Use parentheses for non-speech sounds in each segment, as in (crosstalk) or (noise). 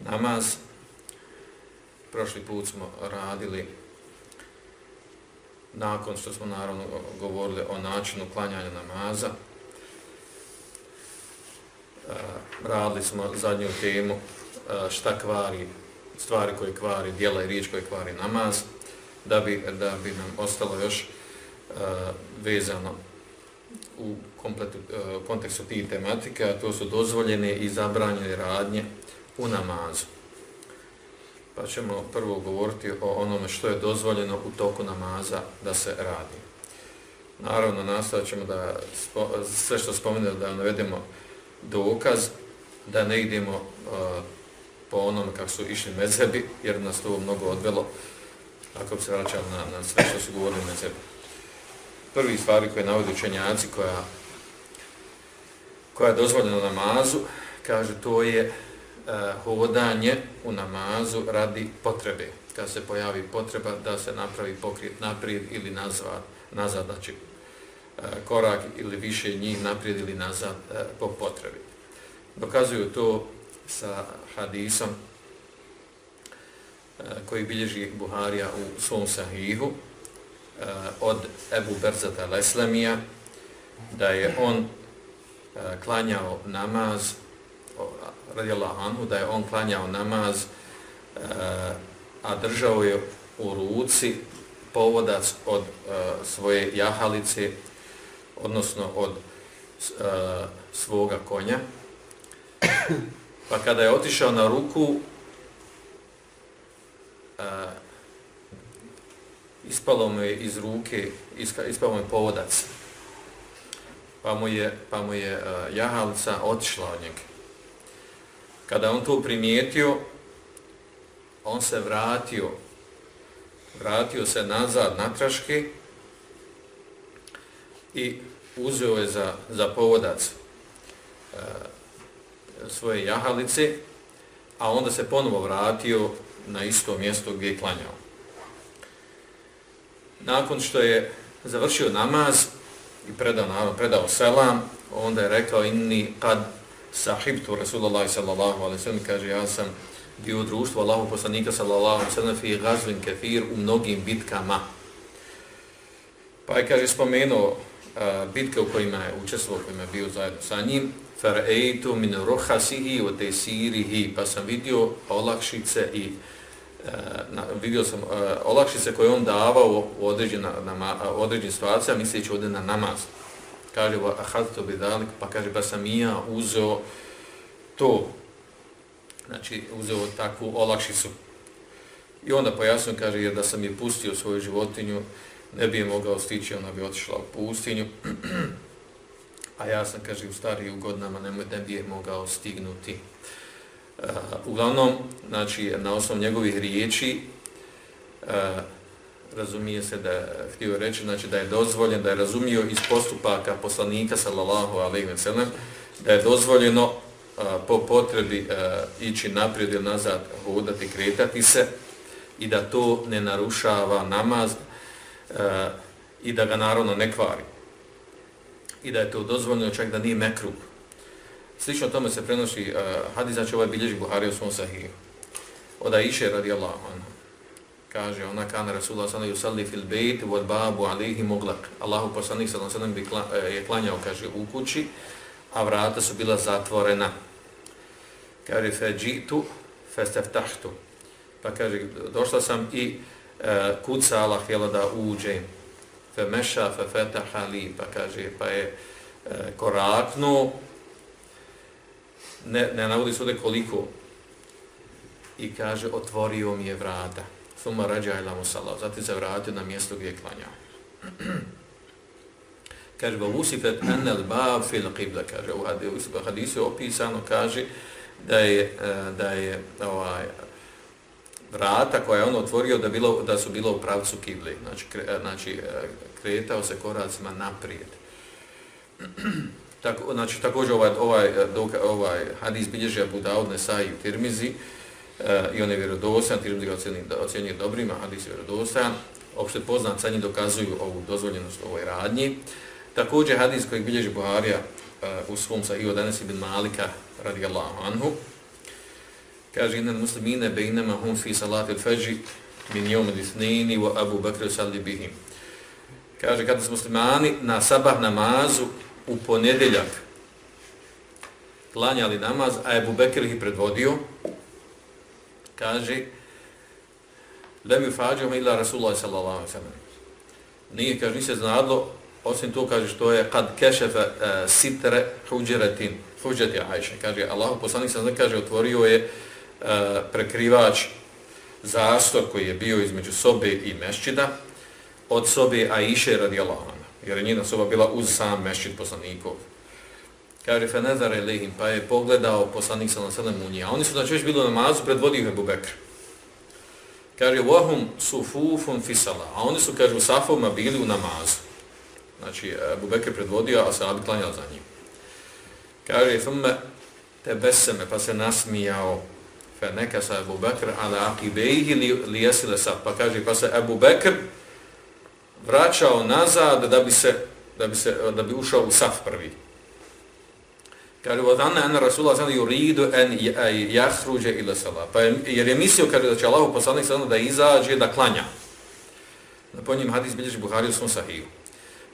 namaz. Prošli put smo radili, nakon što smo naravno govorili o načinu klanjanja namaza, radili smo zadnju temu šta kvari, stvari koje kvari, dijela i riječ koje kvari namaz, da bi, da bi nam ostalo još vezano u kompletu, kontekstu tih tematika, to su dozvoljene i zabranjene radnje u namazu. Pa ćemo prvo govoriti o onome što je dozvoljeno u toku namaza da se radi. Naravno, nastavit ćemo da spo, sve što spomenuo da navedemo dokaz, da ne idemo uh, po onome kako su išli mezebi, jer nas to mnogo odvelo, ako bi se vraćali na, na sve što su govorili mezebi prvi stvari koje navode učenjaci koja koja je dozvoljena namazu, kaže to je E, hodanje u namazu radi potrebe. Kad se pojavi potreba da se napravi pokret naprijed ili nazad, nazad znači e, korak ili više njih naprijed ili nazad e, po potrebi. Dokazuju to sa hadisom koji bilježi Buharija u svom sahihu, od Ebu Berzata Leslemija da je on klanjao namaz radijallahu anhu, da je on klanjao namaz uh, a držao je u ruci povodac od e, svoje jahalice odnosno od uh, svoga konja pa kada je otišao na ruku uh, ispalo mu je iz ruke, ispalo mu je povodac, pa mu je, pa mu je uh, jahalica otišla od njega. Kada on to primijetio, on se vratio, vratio se nazad na traške i uzeo je za, za povodac e, svoje jahalice, a onda se ponovo vratio na isto mjesto gdje je klanjao. Nakon što je završio namaz i predao, predao selam, onda je rekao inni kad sahibtu Rasulullah sallallahu alaihi sallam, kaže ja sam bio društvo Allahu poslanika sallallahu alaihi sallam fi gazvin kefir u mnogim bitkama. Pa je, kaže, spomenuo uh, bitke u kojima je učestvovao, kojima je bio zajedno sa njim, far'eitu min ruhasihi wa tesirihi, pa sam vidio olakšice i uh, na, vidio sam uh, olakšice koje on davao u određena, na, u određenim situacijama, misleći ovdje na namaz. Kaže, a hadto bidalik, pa kaže, pa sam i ja uzeo to, znači uzeo takvu olakšicu. I onda pojasno kaže, jer da sam je pustio svoju životinju, ne bi je mogao stići, ona bi otišla u pustinju. (clears throat) a ja sam, kaže, u stariju godinama ne, ne bi je mogao stignuti. Uh, uglavnom, znači, na osnovu njegovih riječi, uh, razumije se da htio reći, znači, da je dozvoljen, da je razumio iz postupaka poslanika, sallallahu alejhi ve sellem da je dozvoljeno a, po potrebi a, ići naprijed ili nazad, hodati, kretati se i da to ne narušava namaz a, i da ga naravno ne kvari. I da je to dozvoljeno čak da nije mekruh. Slično tome se prenosi uh, hadis, znači ovaj bilježi Buhari u svom sahiju. Oda iše radi Allah, kaže, ona kana Rasulullah sallallahu alejhi ve fil bejt, wal babu alihi moglak. Allahu poslanik sallallahu alejhi ve sellem je klanjao, kaže, u kući, a vrata su bila zatvorena. Kaže, fajitu fastaftahtu. Pa kaže, došla sam i e, kucala, htjela da uđe. Fa meša, fataha li pa kaže, pa je e, koraknuo, ne, ne navodi se ovdje koliko i kaže otvorio mi je vrata suma rađa ila musala zatim se vratio na mjesto gdje je klanjao (clears throat) kaže vusifet enel bab fil qibla kaže u hadisu, hadisu je opisano kaže da je, e, da je ovaj, vrata koja je on otvorio da, bilo, da su bilo u pravcu kibli. Znači, kre, e, znači e, kretao se koracima naprijed. (clears throat) Tako, znači, također ovaj, ovaj, ovaj hadis bilježi Abu Daud, Nesai i Tirmizi e, i on je vjerodosan, Tirmizi ga ocjenjuje dobrima, hadis je vjerodosan. Opšte poznat, sa njim dokazuju ovu dozvoljenost ovoj radnji. Također hadis koji bilježi Buharija eh, u svom sa od Anas ibn Malika radijallahu anhu. Kaže, inan muslimine bejnama hum fi salati al-fajri min jom al-ithnini wa Abu Bakr salli bihim. Kaže, kada su muslimani na sabah namazu u ponedeljak klanjali namaz, a Abu Bekr ih predvodio, kaže, lem ju illa ila Rasulullah sallallahu alaihi sallam. Nije, kaže, nije se znadlo, osim to, kaže, što je kad kešefe uh, sitre huđeretin, huđeti Ajše. Kaže, Allah poslanik sam kaže, otvorio je uh, prekrivač zastor koji je bio između sobe i mešćida od sobe Ajše radijallahu anha, Jer je njena soba bila uz sam mešćid poslanikov. Kaže, fe nezare pa je pogledao poslanik sa naselem u njih. A oni su znači već bili na namazu, predvodio ih Ebu Bekr. Kaže, vahum sufufun fisala. A oni su, kaže, u safovima bili u namazu. Znači, Ebu Bekr predvodio, a se Abi klanjao za njim. Kaže, thumme te beseme, pa se nasmijao, fe neka sa Ebu Bekr, ala akibejhi li, li jesile sad. Pa kaže, pa se Ebu Bekr vraćao nazad da bi se, da bi se, da bi ušao u saf prvi. Kaže, od anna ena Rasulullah sada yuridu en jahruđe ila sala. Pa je, jer je mislio, kaže, da će Allah poslanik sada da izađe, da klanja. Na po njim hadis bilježi Buhari u svom sahiju.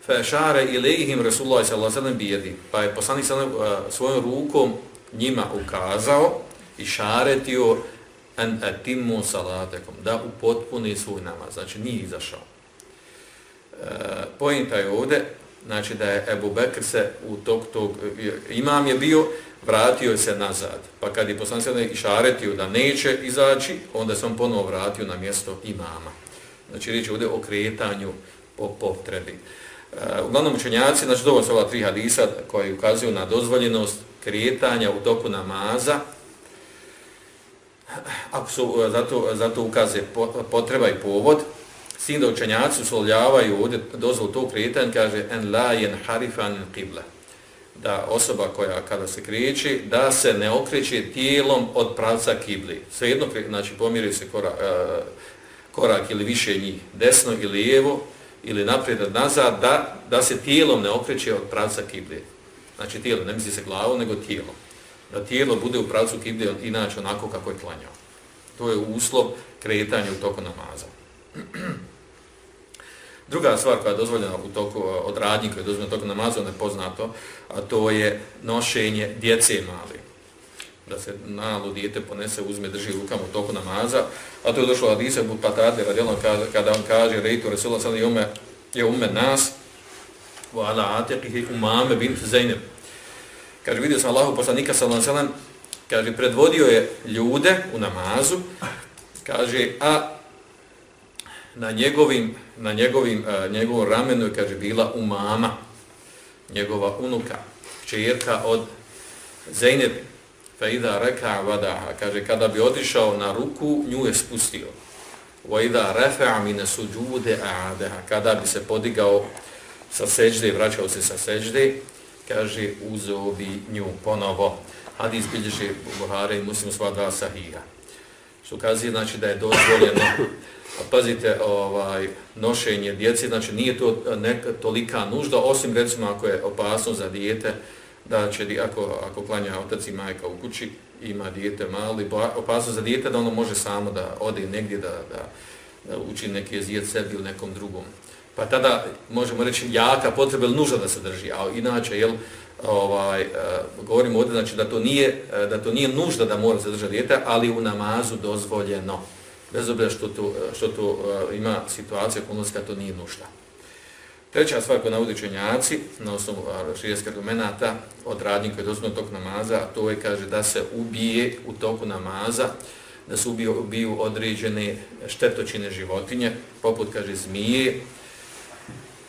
Fa šare ilihim Rasulullah sallallahu alaihi sallam bijedi. Pa je poslanik sallam uh, svojom rukom njima ukazao i šaretio an atimu salatekom, da upotpuni svoj namaz. Znači nije izašao. E, uh, pojenta je ovdje, znači da je Ebu Bekr se u tog tog, imam je bio, vratio se nazad. Pa kad je poslanik sallam išaretio da neće izaći, onda se on ponovo vratio na mjesto imama. Znači riječ je ovdje o kretanju po potrebi. Uh, uglavnom učenjaci, znači dovoljno se ova tri hadisa koji ukazuju na dozvoljenost kretanja u toku namaza, ako su zato, zato ukaze potreba i povod, s tim da učenjaci uslovljavaju ovdje dozvol tog kretanja, kaže en la jen harifan qibla da osoba koja kada se kriječi, da se ne okreće tijelom od pravca kibli. Svejedno, znači pomiri se korak, e, korak ili više njih, desno ili lijevo, ili naprijed nazad, da, da se tijelom ne okreće od pravca kiblije. Znači tijelo, ne misli se glavom, nego tijelo. Da tijelo bude u pravcu kiblije, inače onako kako je klanjao. To je uslov kretanja u toku namaza. (clears throat) Druga stvar koja je dozvoljena u toku e, od radnji koja je dozvoljena toku namaza, ono je poznato, a to je nošenje djece mali. Da se nalu dijete ponese, uzme, drži rukama u toku namaza, A to je došlo od Isa Butpatate, radijalno, kada on kaže, rejtu Rasulullah sada je ume, je ume nas, u ala atiqihi umame bint Zainab. Kaže, vidio sam Allahu poslanika sallallahu alejhi ve sellem, kaže, predvodio je ljude u namazu, kaže, a na njegovim, na njegovim, e, uh, njegovom ramenu je, kaže, bila umama, njegova unuka, čerka od Zeynebi. fa idha raka wadaha kaže kada bi otišao na ruku nju je spustio. Wa idha refa'a min suđude a'adeha, kada bi se podigao sa seđde i vraćao se sa seđde, kaže uzeo bi nju ponovo. Hadis bilježe Buhare i muslim sva dva sahija što kazuje znači da je dozvoljeno a pazite ovaj nošenje djece, znači nije to neka tolika nužda osim recimo ako je opasno za dijete da će, ako, ako klanja otac i majka u kući, ima dijete mali, opasno za dijete da ono može samo da ode negdje da, da, da uči neki jezijet sebi ili nekom drugom. Pa tada možemo reći jaka potreba ili nužda da se drži, a inače, jel, ovaj, e, govorimo ovdje, znači da to, nije, e, da to nije nužda da mora zadržati dijete, ali u namazu dozvoljeno, bez obzira što tu, e, što tu ima situacija konoska, to nije nužda. Treća stvar koja navodi učenjaci na osnovu širijskih argumenta, od radnji koji je dozvoljeno tok namaza, to je, kaže, da se ubije u toku namaza, da se ubiju, ubiju određene štetočine životinje, poput, kaže, zmije,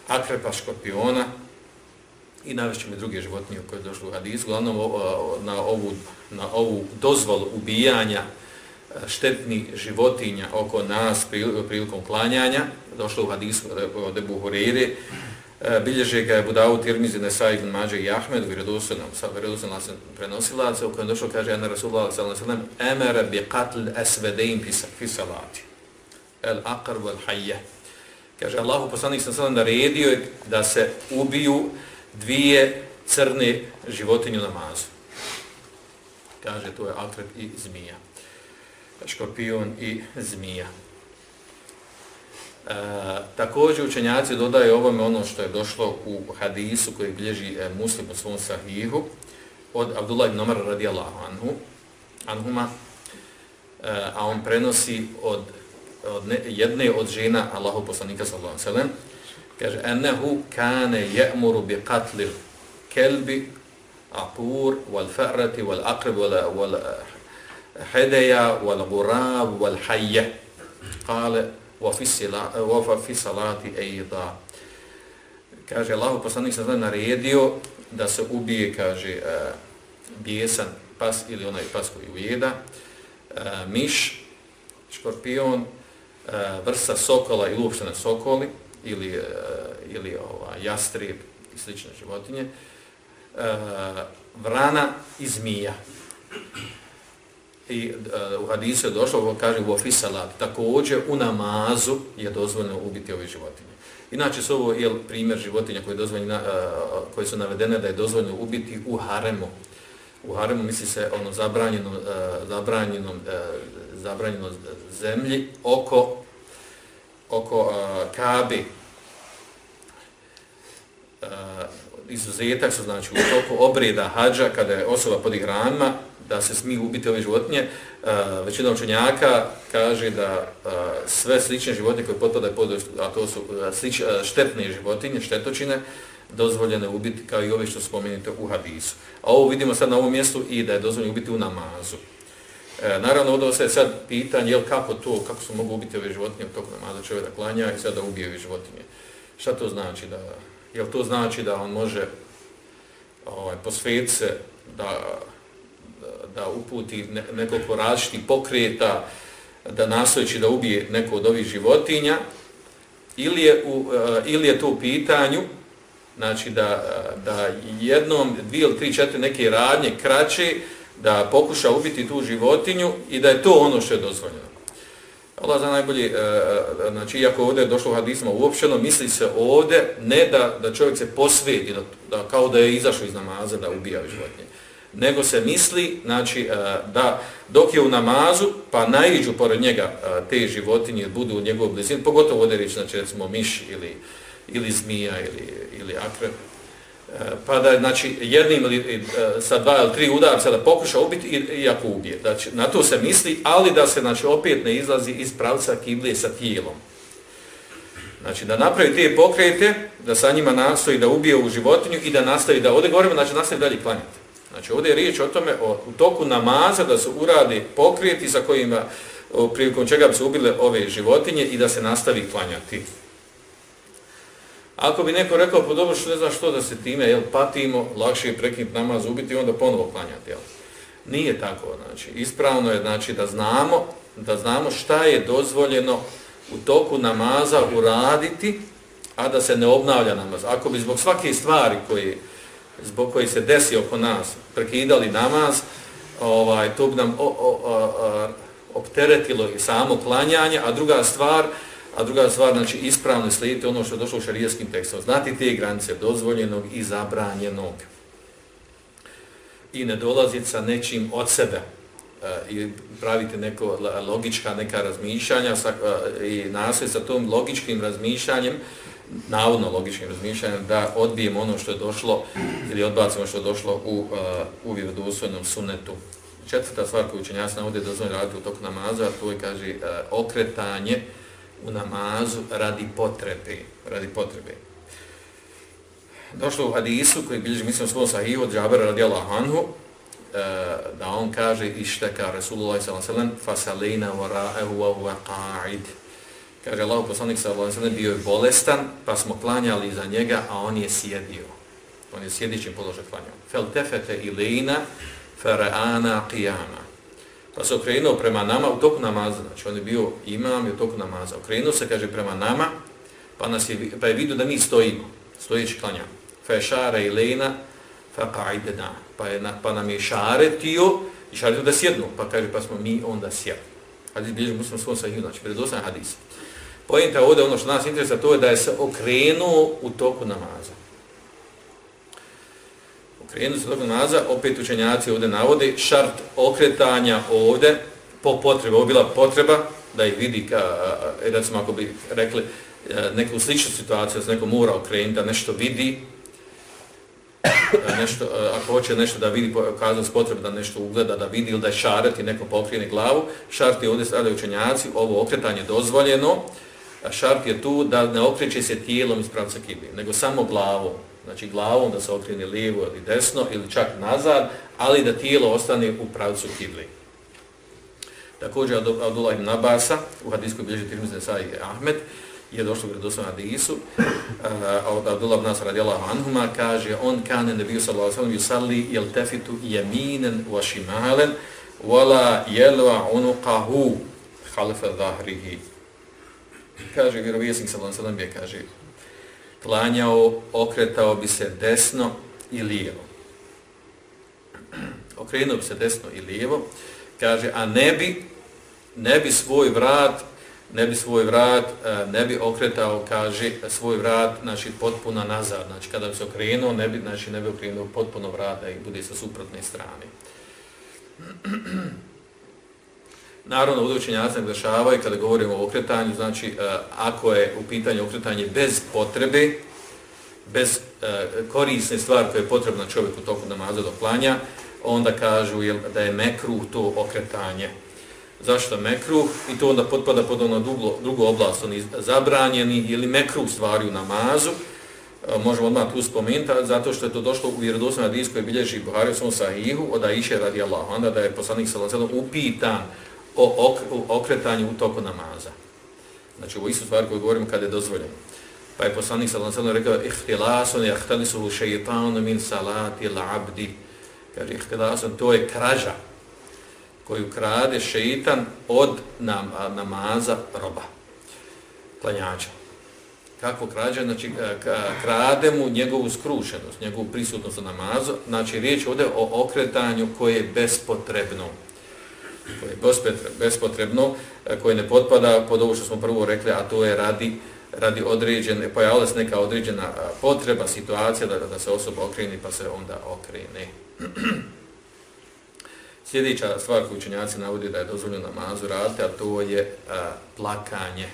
akrepa škorpiona i navešćemo i druge životinje koje je došlo u hadisu, uglavnom na ovu, na ovu dozvolu ubijanja e, štetnih životinja oko nas prilikom klanjanja, došlo u hadisu od Ebu Hureyre, e, bilježe ga je Budavu Tirmizi, Nesa ibn Mađe i Ahmed, u vjerodostanom, sa vjerodostanom lasem prenosilaca, u kojem došlo, kaže Ana Rasulullah s.a.v. Emere bi qatl esvedein fisalati. El akar wal hajje. Kaže, Allahu poslanik sam sada naredio da se ubiju dvije crne životinje namazu. Kaže, to je akrep i zmija. Škorpion i zmija. E, također učenjaci dodaju ovome ono što je došlo u hadisu koji bilježi e, muslim u svom sahihu od Abdullah ibn Omar radijallahu anhu, anhuma, e, a on prenosi od, od ne, jedne od žena Allahu poslanika sallallahu alaihi sellem kaže, ennehu kane je'muru bi qatlil kelbi, apur, wal fa'rati, wal aqrib, wal, wal hedeja, wal gurab, wal hajje. Kale, wa fi salati eida. Kaže, Allah poslanik sam zna naredio da se ubije, kaže, e, bijesan pas ili onaj pas koji ujeda, e, miš, škorpion, e, vrsta sokola ili uopštene sokoli, ili, e, ili ova, jastrijeb i slične životinje, uh, vrana i zmija i uh, u hadisu je došlo, kaže u ofisalat, također u namazu je dozvoljeno ubiti ove životinje. Inače su ovo je primjer životinja koje, dozvoljeno, koje su navedene da je dozvoljeno ubiti u haremu. U haremu misli se ono zabranjeno, zabranjeno, zabranjeno zemlji oko, oko uh, Kabe, Uh, izuzetak su znači u toku obreda hađa kada je osoba pod ihranima da se smiju ubiti ove životinje, uh, većina učenjaka kaže da uh, sve slične životinje koje potpadaju pod, a to su uh, slič, uh, štetne životinje, štetočine, dozvoljene ubiti kao i ove što spomenite u hadisu. A ovo vidimo sad na ovom mjestu i da je dozvoljeno ubiti u namazu. E, naravno, ovdje se sad pitanje, jel kako to, kako su mogu ubiti ove životinje u tog namaza čovjek da klanja i sad da ubije ove životinje. Šta to znači? Da, jel to znači da on može ovaj, posvijeti se da da uputi nekoliko različitih pokreta, da nastojeći da ubije neko od ovih životinja, ili je, u, uh, ili je to u pitanju, znači da, da jednom, dvije ili tri, četiri neke radnje kraće, da pokuša ubiti tu životinju i da je to ono što je dozvoljeno. Allah za najbolji, e, e, znači iako ovdje je došlo hadisma uopšteno, misli se ovdje ne da, da čovjek se posvijedi, da, da, kao da je izašao iz namaza da ubija životinje nego se misli znači, e, da dok je u namazu, pa naiđu pored njega e, te životinje, budu u njegovu blizini, pogotovo ovdje reći, znači recimo miš ili, ili zmija ili, ili akre, pa da znači, jednim ili e, sa dva ili tri udarca da pokuša ubiti i, i ako ubije. Znači, na to se misli, ali da se znači, opet ne izlazi iz pravca kiblije sa tijelom. Znači, da napravi te pokrete, da sa njima nastoji da ubije u životinju i da nastavi da ode govorimo, znači nastavi dalje klanjati. Znači ovdje je riječ o tome, o, u toku namaza da se uradi pokreti za kojima, prilikom čega bi se ubile ove životinje i da se nastavi klanjati. Ako bi neko rekao, po pa dobro što ne znaš što da se time, jel, patimo, lakše je prekinuti namaz, ubiti i onda ponovo klanjati, jel. Nije tako, znači, ispravno je, znači, da znamo, da znamo šta je dozvoljeno u toku namaza uraditi, a da se ne obnavlja namaz. Ako bi zbog svake stvari koje zbog koji se desi oko nas, prekidali namaz, ovaj, to bi nam o, o, o, o, opteretilo i samo klanjanje, a druga stvar, a druga stvar, znači ispravno slijedite ono što je došlo u šarijetskim tekstom. Znati te granice dozvoljenog i zabranjenog. I ne dolaziti sa nečim od sebe e, i pravite neko logička neka razmišljanja sa, e, i nasled sa tom logičkim razmišljanjem navodno logičnim razmišljanjem da odbijemo ono što je došlo ili odbacimo ono što je došlo u, uh, u vjerodostojnom sunetu. Četvrta stvar koju učenjac navode da zove raditi u toku namaza, to je, kaže, uh, okretanje u namazu radi potrebe. Radi potrebe. Došlo u hadisu koji bilježi, mislim, svoj sahih od Džabera radijallahu anhu, e, da on kaže išteka Rasulullah s.a.v. fasalina vara'ehu wa huwa qa'id. Kaže Allah poslanik s.a.v. Bio je bolestan, pa smo klanjali za njega, a on je sjedio. On je sjedićim položaj klanjao. Fel tefete ilina faraana qiyama. Pa se okrenuo prema nama u toku namaza. Znači on je bio imam i u toku namaza. Okrenuo se, kaže, prema nama, pa, nas je, pa je vidio da mi stojimo. Stojeći klanjamo. Fešara i lejna, fa qa'idena. Pa, pa, je, pa nam je šaretio i šaretio da sjednu. Pa kaže, pa smo mi onda sjeli. Hadis bilježi muslim svom sahiju, znači predostan hadis. Pojenta ovdje, ono što nas interesa, to je da je se okrenuo u toku namaza. Okrenuo se u namaza, opet učenjaci ovdje navode, šart okretanja ovdje, po potrebi, ovo bila potreba, da ih vidi, ka, e, recimo ako bi rekli, e, neku sličnu situaciju, da se neko mora okrenuti, da nešto vidi, nešto, e, ako hoće nešto da vidi, kazati potrebe da nešto ugleda, da vidi ili da je šarati neko pokrijeni glavu, šart je ovdje stavljaju učenjaci, ovo okretanje dozvoljeno, a šart je tu da ne okreće se tijelom iz pravca kibli, nego samo glavom. Znači glavom da se okrene lijevo ili desno ili čak nazad, ali da tijelo ostane u pravcu kibli. Također Abdullah ibn Abasa u hadijskoj bilježi Tirmizne Sa'i Ahmed, je došlo gdje doslovno hadisu, uh, od Abdullah ibn Nasr radijallahu anhuma, kaže, on kane nebiju sallallahu sallam, yusalli jel tefitu jeminen wa šimalen, wala jelva unuqahu halifa zahrihi. Kaže, vjerovijesnik sallallahu sallam je, kaže, klanjao, okretao bi se desno i lijevo. (clears throat) Okrenuo bi se desno i lijevo, kaže, a ne bi, ne bi svoj vrat ne bi svoj vrat, e, ne bi okretao, kaže, svoj vrat, znači, potpuno nazad. Znači, kada bi se okrenuo, ne bi, znači, ne bi okrenuo potpuno vrata i bude sa suprotne strane. (clears throat) Naravno, ovdje učenjaci naglašavaju kada govorimo o okretanju, znači, e, ako je u pitanju okretanje bez potrebe, bez e, korisne stvari koje je potrebna čovjeku toku namaza do klanja, onda kažu jel, da je mekruh to okretanje. Zašto mekruh? I to onda potpada pod ono drugo, drugo oblast, oni zabranjeni ili mekruh stvari u namazu, e, možemo odmah tu spomenuti, zato što je to došlo u vjerodosnom hadijskoj bilježi Buhari u svom sahihu, od Aisha radijallahu anha onda da je poslanik sallam upitan o ok, okretanju u toku namaza. Znači, ovo isto stvar koju govorimo kada je dozvoljeno. Pa je poslanik sallam rekao, ihtilason jahtalisuhu šeitanu min salati l'abdi. Kaže, ihtilason, to je krađa koju krade šeitan od nam, namaza roba, klanjača. Kako krađa? Znači, krade mu njegovu skrušenost, njegovu prisutnost na namazu. Znači, riječ ovdje o okretanju koje je bespotrebno. Koje je bespotrebno, e, koje ne potpada pod ovo što smo prvo rekli, a to je radi, radi određene, pojavila se neka određena e, potreba, situacija da, da se osoba okreni, pa se onda okrene. (clears throat) Sljedeća stvar koju učenjaci navodi da je dozvoljeno namazu raditi, a to je a, plakanje.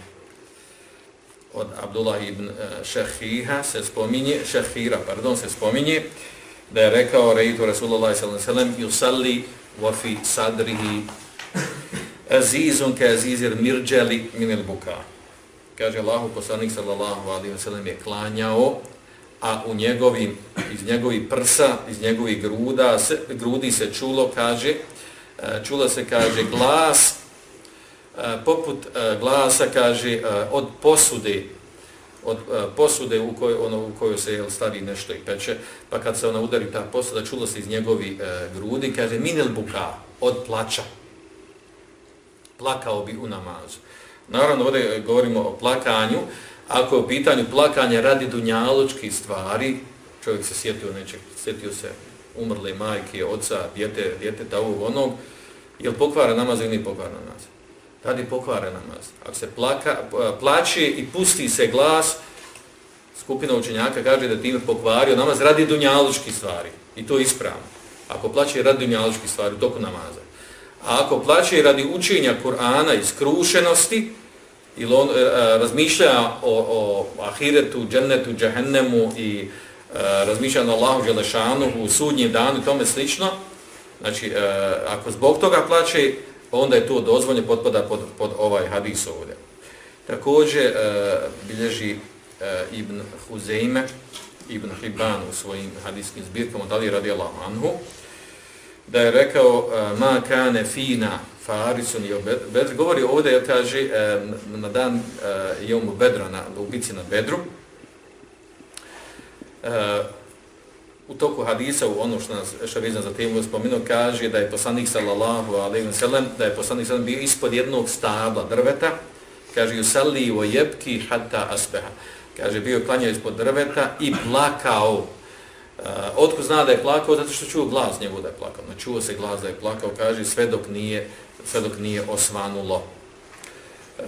Od Abdullah ibn Šehiha se spominje, Šehira, pardon, se spominje da je rekao rejitu Rasulullah s.a.v. yusalli wa fi sadrihi (laughs) azizun ke azizir mirđeli minil buka. Kaže Allahu poslanik sallallahu alaihi wa sallam je klanjao a u njegovim, iz njegovih prsa, iz njegovih gruda, se, grudi se čulo, kaže, e, čulo se, kaže, glas, e, poput e, glasa, kaže, od posude, od posude u kojoj, ono, u kojoj se jel, stavi nešto i peče, pa kad se ona udari ta posuda, čulo se iz njegovi grudi, kaže, minel buka, od plača. Plakao bi u namazu. Naravno, ovdje govorimo o plakanju, ako je u pitanju plakanja radi dunjaločkih stvari, čovjek se sjetio nečeg, sjetio se umrle majke, oca, djete, djete, ovog onog, je li pokvara namaz ili nije pokvara namaz? Radi pokvara namaz. Ako se plaka, plaće i pusti se glas, skupina učenjaka kaže da time pokvario namaz radi dunjaločkih stvari. I to je ispravno. Ako plaće radi dunjaločkih stvari toku namaza. A ako plaće radi učenja Kur'ana iz skrušenosti, ili on e, e, razmišlja o, o ahiretu, džennetu, džehennemu i e, razmišlja na Allahu Želešanu u sudnjem danu i tome slično, znači e, ako zbog toga plaće, onda je to dozvoljno potpada pod, pod ovaj hadis ovdje. Također e, bilježi e, Ibn Huzeime, Ibn Hibban u svojim hadijskim zbirkama, da li radi Allahu anhu, da je rekao eh, ma kane fina Farisun i Bedr. Govori ovdje, jer kaže, eh, na dan eh, uh, Jomu Bedra, na ubici na Bedru, uh, u toku hadisa, u ono što nas Šarizan za temu spomenuo, kaže da je poslanik sallallahu alaihi wa sallam, da je poslanik sallam bio ispod jednog stabla drveta, kaže, yusalli wa yabki hatta asbaha. Kaže, bio klanjao ispod drveta i plakao. Eh, Otko zna da je plakao? Zato što čuo glas njegov da je plakao. Znači, čuo se glas da je plakao, kaže, sve dok nije, sve dok nije osvanulo. Eh,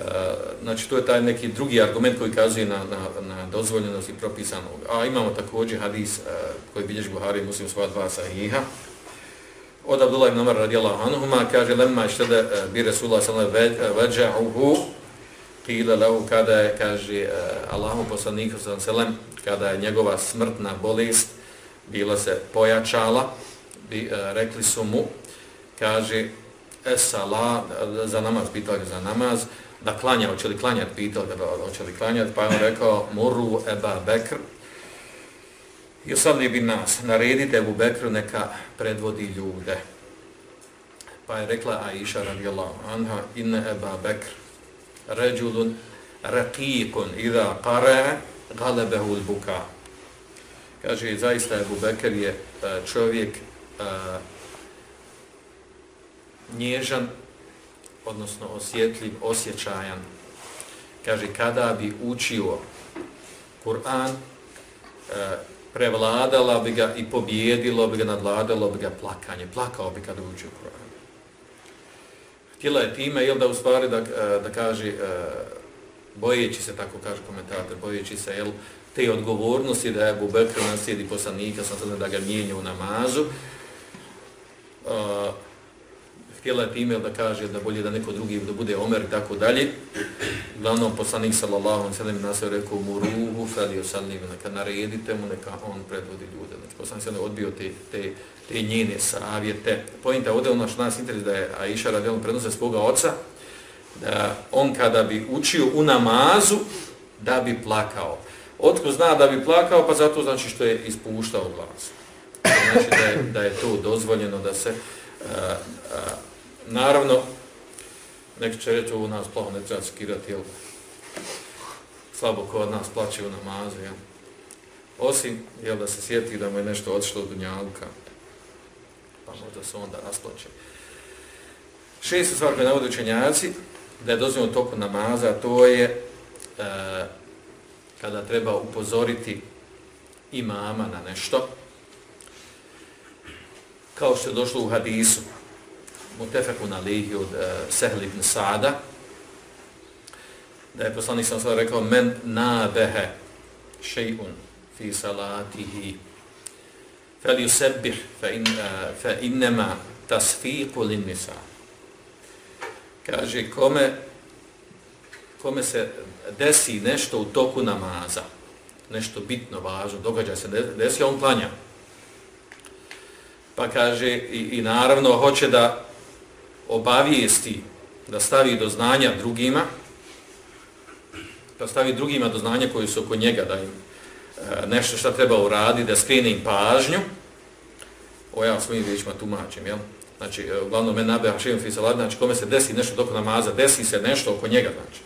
znači, to je taj neki drugi argument koji kazuje na, na, na dozvoljenost i propisanog. A imamo također hadis eh, koji bilježi Buhari i muslim sva dva sahiha. Od Abdullah ibn Umar radijallahu anhuma kaže lemma štede bi Resulullah sallallahu veđa'uhu kile lahu kada je, kaže, uh, Allahom poslaniku sallam, kada je njegova smrtna bolest bila se pojačala, bi, e, rekli su mu, kaže, esala, za namaz, pitao ga za namaz, da klanja, hoće li klanjat, pitao ga, hoće li klanjat, pa je on rekao, muru eba bekr, i sad li bi nas, naredite Ebu Bekru, neka predvodi ljude. Pa je rekla Aisha radijallahu anha, inne eba bekr, ređulun rakikun ida qara galebehu buka. Kaže, zaista Ebu Bekr je e, čovjek uh, nježan, odnosno osjetljiv, osjećajan. Kaže, kada bi učio Kur'an, e, prevladala bi ga i pobjedilo bi ga, nadladalo bi ga plakanje. Plakao bi kada učio Kur'an htjela je time, jel da u stvari da, da kaže, bojeći se, tako kaže komentator, bojeći se, jel, te odgovornosti da je Abu Bekr naslijedi poslanika, sam da ga mijenja u namazu, uh, htjela je time da kaže da bolje da neko drugi da bude Omer i tako dalje. Glavnom poslanik sallallahu alejhi ve sellem nas je rekao muruhu fali yusallim neka naredite mu neka on predvodi ljude. Znači poslanik se odbio te, te, te njene savjete. Poenta ovdje ono što nas interesuje da je Aisha radijalno prenose svoga oca da on kada bi učio u namazu da bi plakao. Otko zna da bi plakao? Pa zato znači što je ispuštao glas. Znači da je, da je to dozvoljeno da se a, a, Naravno, neki će reći ovo nas plaho ne treba skirati, jel? Slabo ko od nas plaće u namazu, jel? Osim, jel, da se sjeti da mu je nešto odšlo od dunjalka, pa možda se onda rasplaće. Šest stvar koje navode učenjaci, da je dozvoljeno toku namaza, to je e, kada treba upozoriti imama na nešto, kao što je došlo u hadisu, mutefekun alihi od uh, Sehl ibn Sada, da je poslanik sam sada rekao, men nabehe še'un fi salatihi fel yusebbih fa, in, uh, fa innema tasfiqu lin nisa. Kaže, kome, kome se desi nešto u toku namaza, nešto bitno, važno, događa se, desi, on klanja. Pa kaže, i, i naravno, hoće da obavijesti da stavi do znanja drugima, da stavi drugima do znanja koji su oko njega, da im e, nešto što treba uraditi, da skrine im pažnju, o ja svojim riječima tumačim, jel? Znači, e, uglavnom, men nabe hašim fisalad, znači, kome se desi nešto dok namaza, desi se nešto oko njega, znači.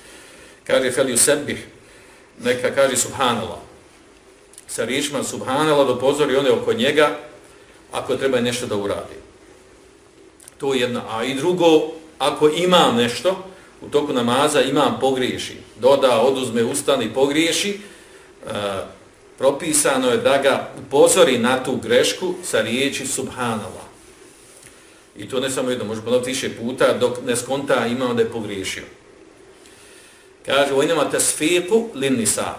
Kaže, fel u neka kaže subhanallah. Sa riječima subhanallah dopozori one oko njega, ako treba nešto da uradi. To je jedno. A i drugo, ako imam nešto, u toku namaza imam pogriješi, doda, oduzme, ustani, pogriješi, uh, propisano je da ga upozori na tu grešku sa riječi subhanallah. I to ne samo jedno, može ponoviti više puta, dok ne skonta ima da je pogriješio. Kaže, u inama tasfiku linnisa,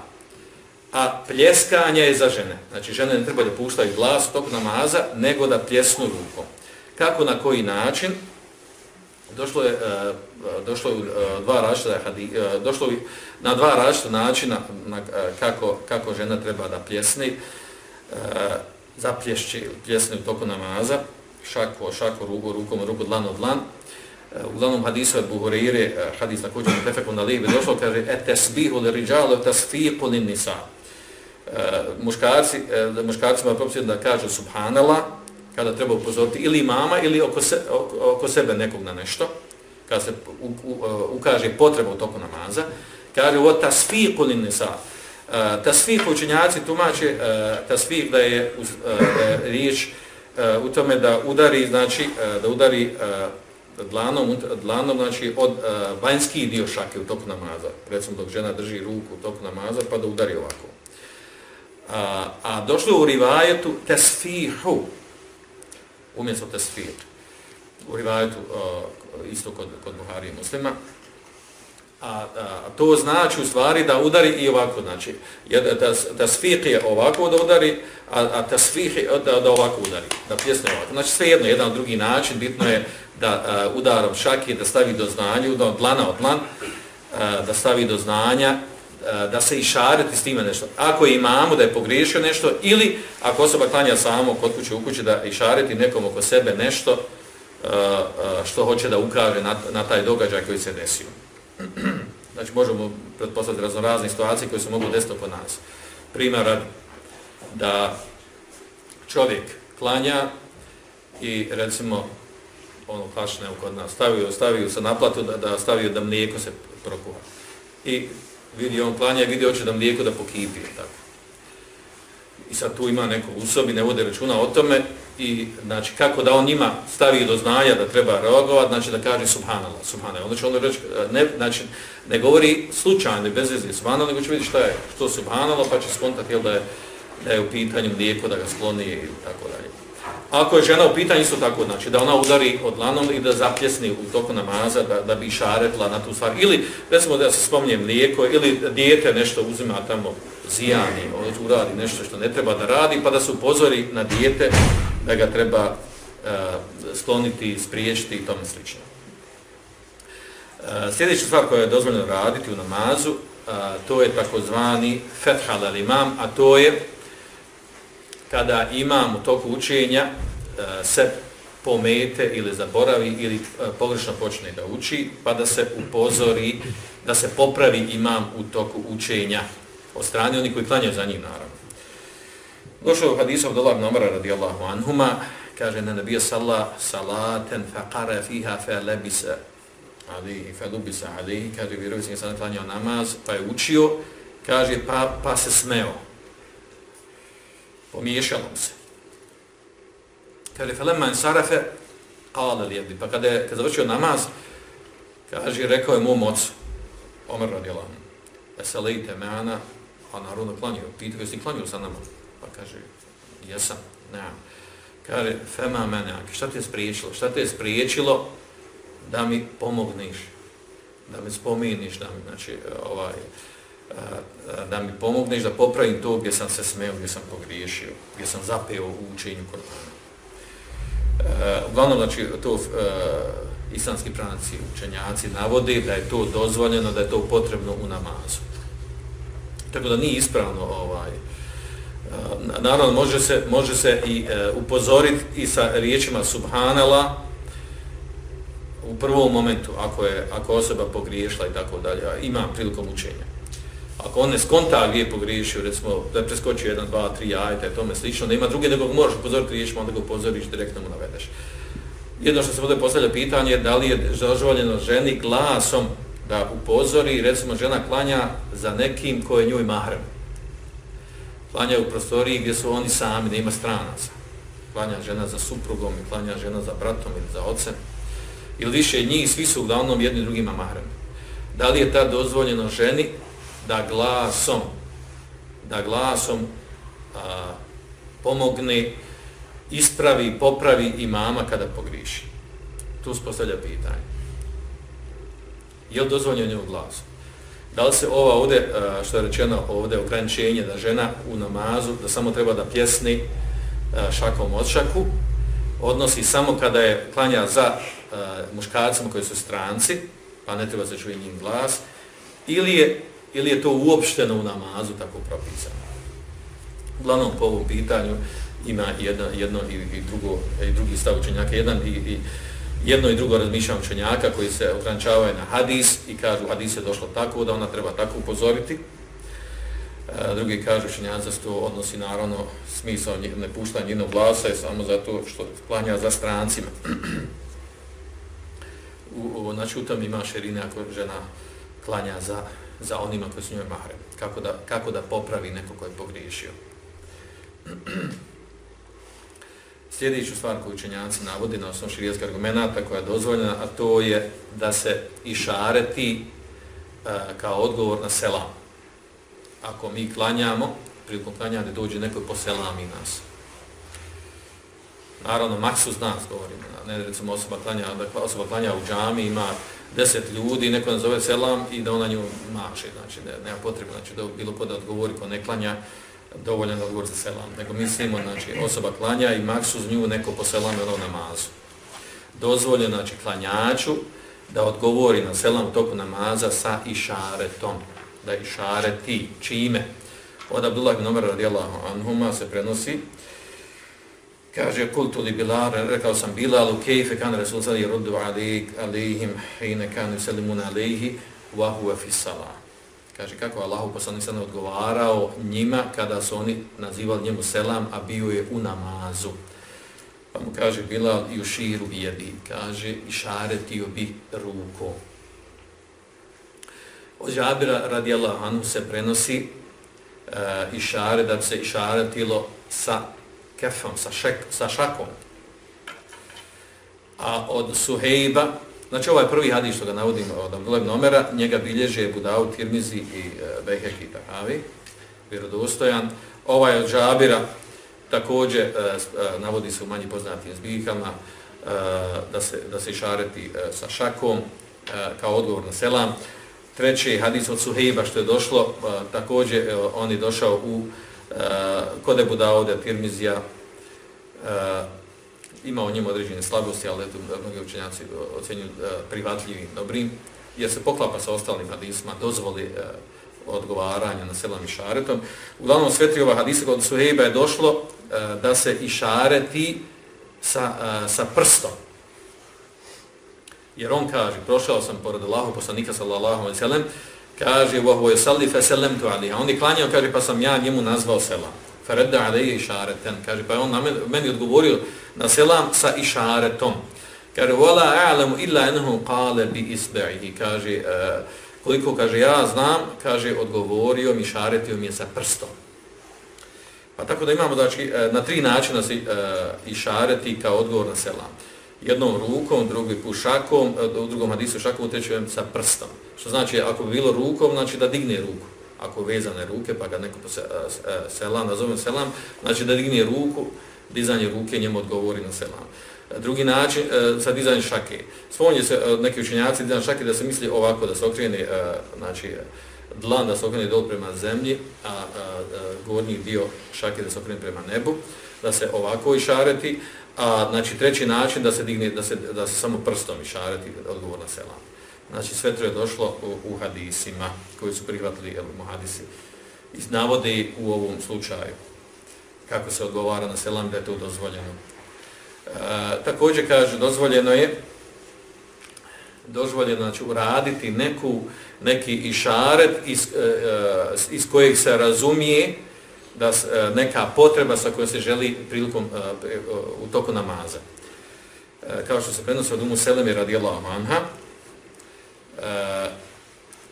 a pljeskanje je za žene. Znači, žene ne treba da puštaju glas tog namaza, nego da pljesnu rukom. Kako na koji način? Došlo je e, e, došlo je e, dva različita došlo je na dva različita načina na, kako, kako žena treba da pljesni uh, zaplješći pljesni u toku namaza šako, šako, ruku, rukom, ruku, dlan od dlan. Eh, uglavnom hadisu od Buhurire eh, hadis na kuđu tefeku na libi došlo kaže et tesbihu li riđalu et tasfiku li nisa. Uh, muškarci, uh, muškarcima je da kaže subhanallah kada treba upozoriti ili mama ili oko, se, oko sebe nekog na nešto, kada se u, u, ukaže potreba u toku namaza, kaže o tasfiku li nisa, Uh, tasvih učenjaci tumače uh, da je, uh, da je riječ u tome da udari, znači, da udari dlanom, dlanom znači, od e, uh, vanjskih dio šake u toku namaza. Recimo dok žena drži ruku u toku namaza pa da udari ovako. A, a došlo u rivajetu tasfihu, umjesto tasfih. U rivajetu uh, isto kod, kod Buhari i muslima. A, a, to znači u stvari da udari i ovako, znači, da, da svih je ovako da udari, a, a da svih je da, da ovako udari, da pjesne ovako. Znači sve jedno, jedan drugi način, bitno je da a, udarom šaki, da stavi do znanja, da dlana od dlan, a, da stavi do znanja, a, da se išareti s time nešto. Ako imamo da je pogriješio nešto, ili ako osoba klanja samo kod kuće u kući, da išareti nekom oko sebe nešto a, a, što hoće da ukaže na, na taj događaj koji se desio. (clears throat) znači možemo pretpostaviti raznorazne situacije koje se mogu desiti po nas. Primjer, da čovjek klanja i recimo ono kašne kod nas stavio, stavio se naplatu da, da stavio da mlijeko se prokuha. I vidi on klanja i vidi hoće da mlijeko da pokipi. Tako. I sad tu ima neko u sobi, ne vode računa o tome i znači kako da on njima stavi do znanja da treba reagovati, znači da kaže subhanallah, subhanallah. Onda će on reći, ne, znači, ne govori slučajno, bez veze subhanallah, nego će vidjeti šta je što subhanallah, pa će skontati jel, da, je, da je u pitanju lijeko, da ga skloni i tako dalje. Ako je žena u pitanju isto tako, znači da ona udari od lanom i da zapjesni u toku namaza, da, da bi šaretla na tu stvar. Ili, recimo da se spominjem lijeko, ili dijete nešto uzima tamo zijani, uradi nešto što ne treba da radi, pa da se upozori na dijete da ga treba uh, skloniti, spriječiti i tome slično. Uh, sljedeća stvar koja je dozvoljeno raditi u namazu, uh, to je takozvani fethal al imam, a to je kada imam u toku učenja uh, se pomete ili zaboravi ili uh, pogrešno počne da uči, pa da se upozori, da se popravi imam u toku učenja od strane oni koji klanjaju za njim, naravno. Došao u hadisu od Allah namara radijallahu anhuma, kaže na nabija salla salaten faqara fiha fa labisa alihi fe lubisa alihi, kaže vjerovic je sada klanjao namaz, pa je učio, kaže pa, pa se smeo. Pomiješalo se. Kaže, felema in sarafe, kala lijedi. Pa kada je kada završio namaz, kaže, rekao je mom ocu, Omer radijallahu anhu, esalejte meana, Pa a narodno klanio, pitao jesi klanio sa nama. Pa kaže, jesam, nemam. Kaže, fema mene, šta te je spriječilo? Šta te je spriječilo da mi pomogniš, da mi spominiš, da mi, znači, ovaj, eh, da mi pomogneš da popravim to gdje sam se smeo, gdje sam pogriješio, gdje sam zapeo u učenju Korana. Eh, uglavnom, znači, to uh, islamski pranaci, učenjaci navode da je to dozvoljeno, da je to potrebno u namazu. Tako da nije ispravno ovaj naravno može se može se i e, upozoriti i sa riječima subhanala u prvom momentu ako je ako osoba pogriješila i tako dalje ima prilikom učenja. Ako on ne skonta gdje je pogriješio recimo da preskoči jedan, dva, tri ajta i tome slično da ima druge nego možeš upozoriti riječima onda ga upozoriš direktno mu navedeš. Jedno što se ovdje postavlja pitanje je da li je zažvaljeno ženi glasom da upozori, recimo žena klanja za nekim ko je njoj mahrem. Klanja u prostoriji gdje su oni sami, nema stranaca. Klanja žena za suprugom, klanja žena za bratom ili za ocem. Ili više njih, svi su uglavnom jedni drugima mahrem. Da li je ta dozvoljeno ženi da glasom, da glasom a, pomogne, ispravi, popravi imama kada pogriši? Tu se postavlja pitanje je li dozvoljeno njegov glas? Da li se ova ovdje, e, što je rečeno ovdje, ograničenje da žena u namazu, da samo treba da pjesni e, šakom od šaku, odnosi samo kada je klanja za e, muškarcima koji su stranci, pa ne treba se čuje njim glas, ili je, ili je to uopšteno u namazu tako propisano. Uglavnom po ovom pitanju ima jedno, jedno i, i, drugo, i drugi stav učenjaka, jedan i, i jedno i drugo razmišljam učenjaka koji se ograničavaju na hadis i kažu hadis je došlo tako da ona treba tako upozoriti. E, drugi kažu učenjaka se to odnosi naravno smisao ne puštanja njenog glasa je samo zato što klanja za strancima. u, u, znači u tom ima šerine ako žena klanja za za onima koji su njoj mahre. Kako da, kako da popravi neko koji je pogriješio. (clears throat) Sljedeću stvar koju učenjanci navodi na osnovu širijskih argumenta koja je dozvoljena, a to je da se išareti e, kao odgovor na selam. Ako mi klanjamo, prilikom klanjanja dođe neko po selami nas. Naravno, maksus nas govorimo, ne recimo osoba klanja, da osoba klanja u džami, ima deset ljudi, neko nazove selam i da ona nju maše, znači da nema potrebe, znači da bilo ko da odgovori ko ne klanja, dovoljan odgovor za selam. Nego mislimo, znači osoba klanja i maksus nju neko po selam i ono namazu. Dozvoljeno, znači klanjaču da odgovori na selam toku namaza sa išaretom, da išareti čime. Od Abdullah ibn Umar radijallahu anhuma se prenosi, Kaže, kultu li Bilal, rekao sam Bilalu, kejfe kan Rasul sali rudu alihim, hine kan selimun alihi, wa huwa fi salah. Kaže, kako Allahu poslanik sada odgovarao njima kada su oni nazivali njemu selam, a bio je u namazu. Pa mu kaže Bilal i u širu jedi, kaže, i šaretio bi ruku. Od Žabira radijallahu anhu se prenosi eh, e, i šare, da bi se i šaretilo sa kefom, sa, šek, sa šakom. A od Suhejba, znači ovaj prvi hadis što ga navodim od Abdullah Omera, njega bilježe Budavu, Tirmizi i e, Behek i Tahavi, vjerodostojan. Ovaj od Žabira također e, e navodi se u manji poznatim zbihama e, da, se, da se išareti e, sa šakom e, kao odgovor na selam. Treći hadis od Suhejba što je došlo, e, također e, on je došao u e, kod Ebu Dauda, Tirmizija, e, ima u njemu određene slabosti, ali eto, mnogi učenjaci e, ocenjuju e, prihvatljivim, dobrim, jer se poklapa sa ostalim hadisma, dozvoli e, odgovaranja na selam i šaretom. Uglavnom, sve tri ova hadisa kod Suhejba je došlo da se i šareti sa, sa prstom. Jer on kaže, prošao sam pored Allahu poslanika sallallahu alaihi sallam, kaže wa huwa yusalli sallam tu alayhi on je klanjao kaže pa sam ja njemu nazvao selam faradda alaihi išareten. kaže pa on meni, meni odgovorio na selam sa išaretom. kaže wala a'lamu illa enahu qala bi isba'ihi kaže e, koliko kaže ja znam kaže odgovorio mi išaretio mi je sa prstom pa tako da imamo znači e, na tri načina se uh, išareti kao odgovor na selam jednom rukom, drugi pušakom, u drugom hadisu šakom u trećem sa prstom. Što znači, ako bi bilo rukom, znači da digne ruku. Ako vezane ruke, pa ga neko se, selam, nazovem selam, znači da digne ruku, dizanje ruke njemu odgovori na selam. Drugi način, e, sa dizanjem šake. Spominje se e, neki učenjaci dizanje šake da se misli ovako, da se okrene, e, znači, dlan da se okrene dol prema zemlji, a, a, a gornji dio šake da se okrene prema nebu, da se ovako išareti, A znači treći način da se digne da se da se samo prstom išareti odgovor na selam. Znači sve to je došlo u, u hadisima koji su prihvatili el muhadisi. I navode u ovom slučaju kako se odgovara na selam da je to dozvoljeno. E, također kaže dozvoljeno je dozvoljeno znači uraditi neku neki išaret iz, e, e iz kojeg se razumije da e, neka potreba sa kojom se želi prilikom e, e u toku namaza. E, kao što se prenosi od Umu Selemi radijallahu anha, E,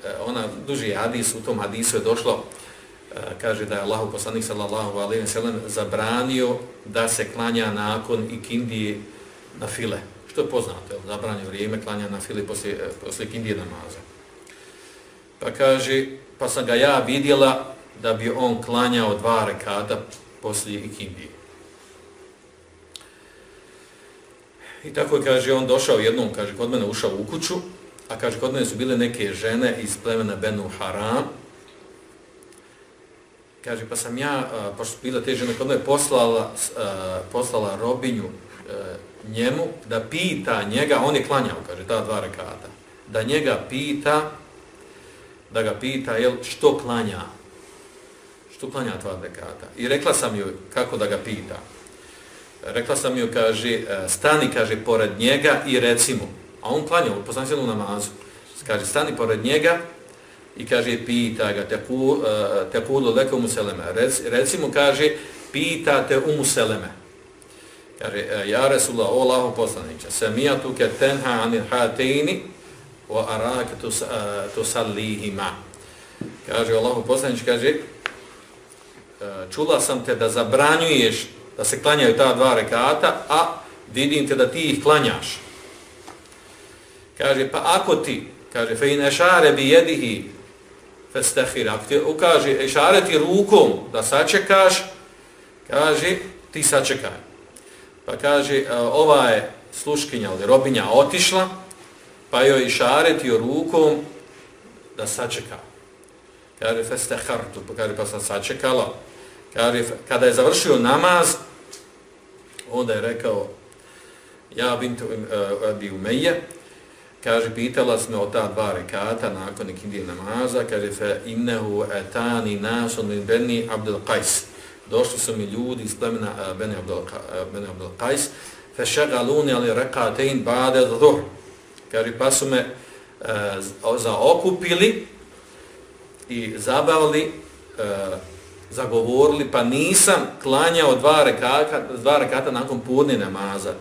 e, ona duži hadis, u tom hadisu je došlo, e, kaže da je Allahu poslanik sallallahu alaihi ve sellem zabranio da se klanja nakon ikindije na file. Što je poznato, je zabranio vrijeme klanja na file poslije, poslije ikindije namaza. Pa kaže, pa sam ga ja vidjela da bi on klanjao dva rekata poslije ikindije. I tako je, kaže, on došao jednom, kaže, kod mene ušao u kuću, a kaže, kod mene su bile neke žene iz plemena Benu Haram, kaže, pa sam ja, pošto su bile te žene, kod mene poslala, poslala robinju e, njemu da pita njega, on je klanjao, kaže, ta dva rekata, da njega pita, da ga pita, jel, što klanja, što klanja dva rekata. I rekla sam joj kako da ga pita. Rekla sam joj, kaže, e, stani, kaže, pored njega i reci mu. A on klanja, on poslanik se namazu. Kaže, stani pored njega i kaže, pita ga, te eh, kulu leke umu seleme. Rec, recimo, kaže, pita te umu seleme. Kaže, e, ja Resulullah, o Allahu poslanića, se mija tu ke tenha anil hatini, o arake tu, eh, tu sallihima. kaže Allahu poslanič, kaže, e, čula sam te da zabranjuješ da se klanjaju ta dva rekata, a vidim te da ti ih klanjaš. Kaže, pa ako ti, kaže, fe in ešare bi jedihi festehir, ako ti ukaže, ešare ti rukom da sačekaš, kaže, ti sačekaj. Pa kaže, e, ova je sluškinja ali robinja otišla, pa joj išaretio rukom da sačeka. Kaže, festehartu, pa kaže, pa sam sačekala. Kaže, kada je završio namaz, onda je rekao, ja bintu e, uh, bi umeje, kaže, pitala me o ta dva rekata nakon ikindi namaza, kaže, fe innehu etani nasun min beni Abdel Qais. Došli su mi ljudi iz plemena uh, Beni Abdel, uh, Beni Abdel Qais, fe šegaluni ali rekatein bade dhuhr. Kaže, pa su me eh, uh, zaokupili i zabavili, uh, zagovorili, pa nisam klanjao dva rekata, dva rekata nakon podne namaza.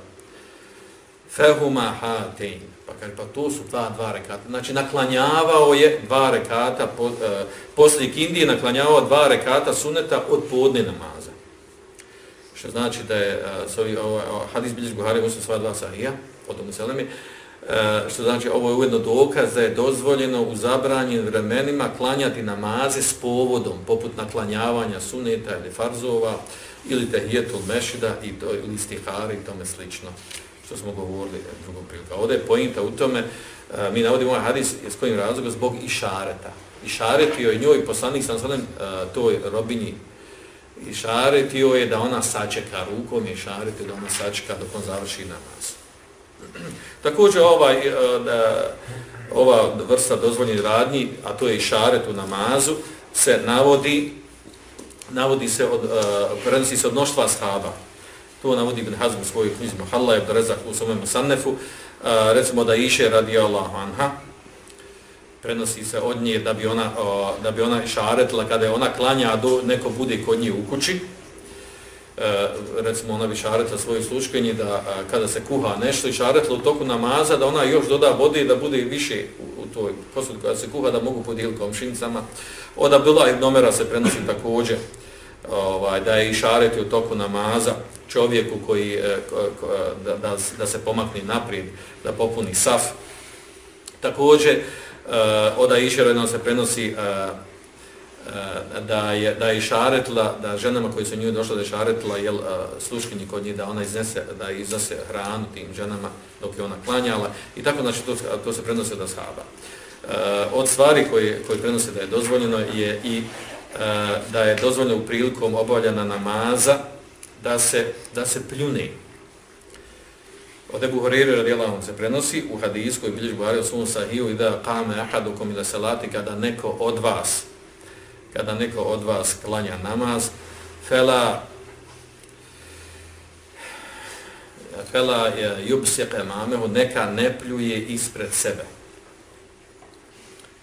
Fehuma hatein. Pa kaže, pa to su dva, dva rekata. Znači, naklanjavao je dva rekata, po, e, poslije Indije naklanjavao dva rekata suneta od podne namaza. Što znači da je, e, uh, ovi, ovo, ovo, hadis bilješ Buhari, muslim sva dva sahija, od ovom selemi, E, što znači ovo je ujedno dokaz da je dozvoljeno u zabranjenim vremenima klanjati namaze s povodom, poput naklanjavanja suneta ili farzova, ili tehijetul mešida, i to, ili stihari i tome slično, što smo govorili drugom prilika. Ovdje je pojenta u tome, e, mi navodimo ovaj hadis s kojim razlogom, zbog išareta. Išaretio je njoj, poslanik sam sadem, e, toj robinji, išaretio je da ona sačeka rukom, išaretio da ona sačeka dok on završi namaz. (clears throat) Također ovaj, e, da, ova vrsta dozvoljenih radnji, a to je išaret u namazu, se navodi, navodi se od, uh, prenosi se od mnoštva shaba. To navodi Ibn Hazm u svojoj knjizi Mahalla Ibn Rezak u svojom Sannefu. A, recimo da iše radi Allahu anha, prenosi se od nje da bi ona, uh, da bi ona šaretila kada je ona klanja, do neko bude kod nje u kući, e, recimo ona bi šaretila svoju sluškenji da a, kada se kuha nešto i šaretila u toku namaza da ona još doda vode da bude više u, u toj posudi kada se kuha da mogu podijeliti komšinicama. Od Abdullah ibn Omera se prenosi također ovaj, da je i šareti u toku namaza čovjeku koji e, da, da, da se pomakne naprijed, da popuni saf. Također e, od Aisha se prenosi e, da je da je šaretla da ženama koji su njoj došle da je šaretla jel sluškinji kod nje da ona iznese da iznese hranu tim ženama dok je ona klanjala i tako znači to to se prenosi od ashaba. Od stvari koje koje prenose da je dozvoljeno je i da je dozvoljeno prilikom obavljanja namaza da se da se pljune. Od Ebu Horeire radijallahu se prenosi u hadisu koji bilježi Buhari od svom sahiju i da kame ahadukum ila salati kada neko od vas kada neko od vas klanja namaz, fela fela yubsiq amamehu neka ne pljuje ispred sebe.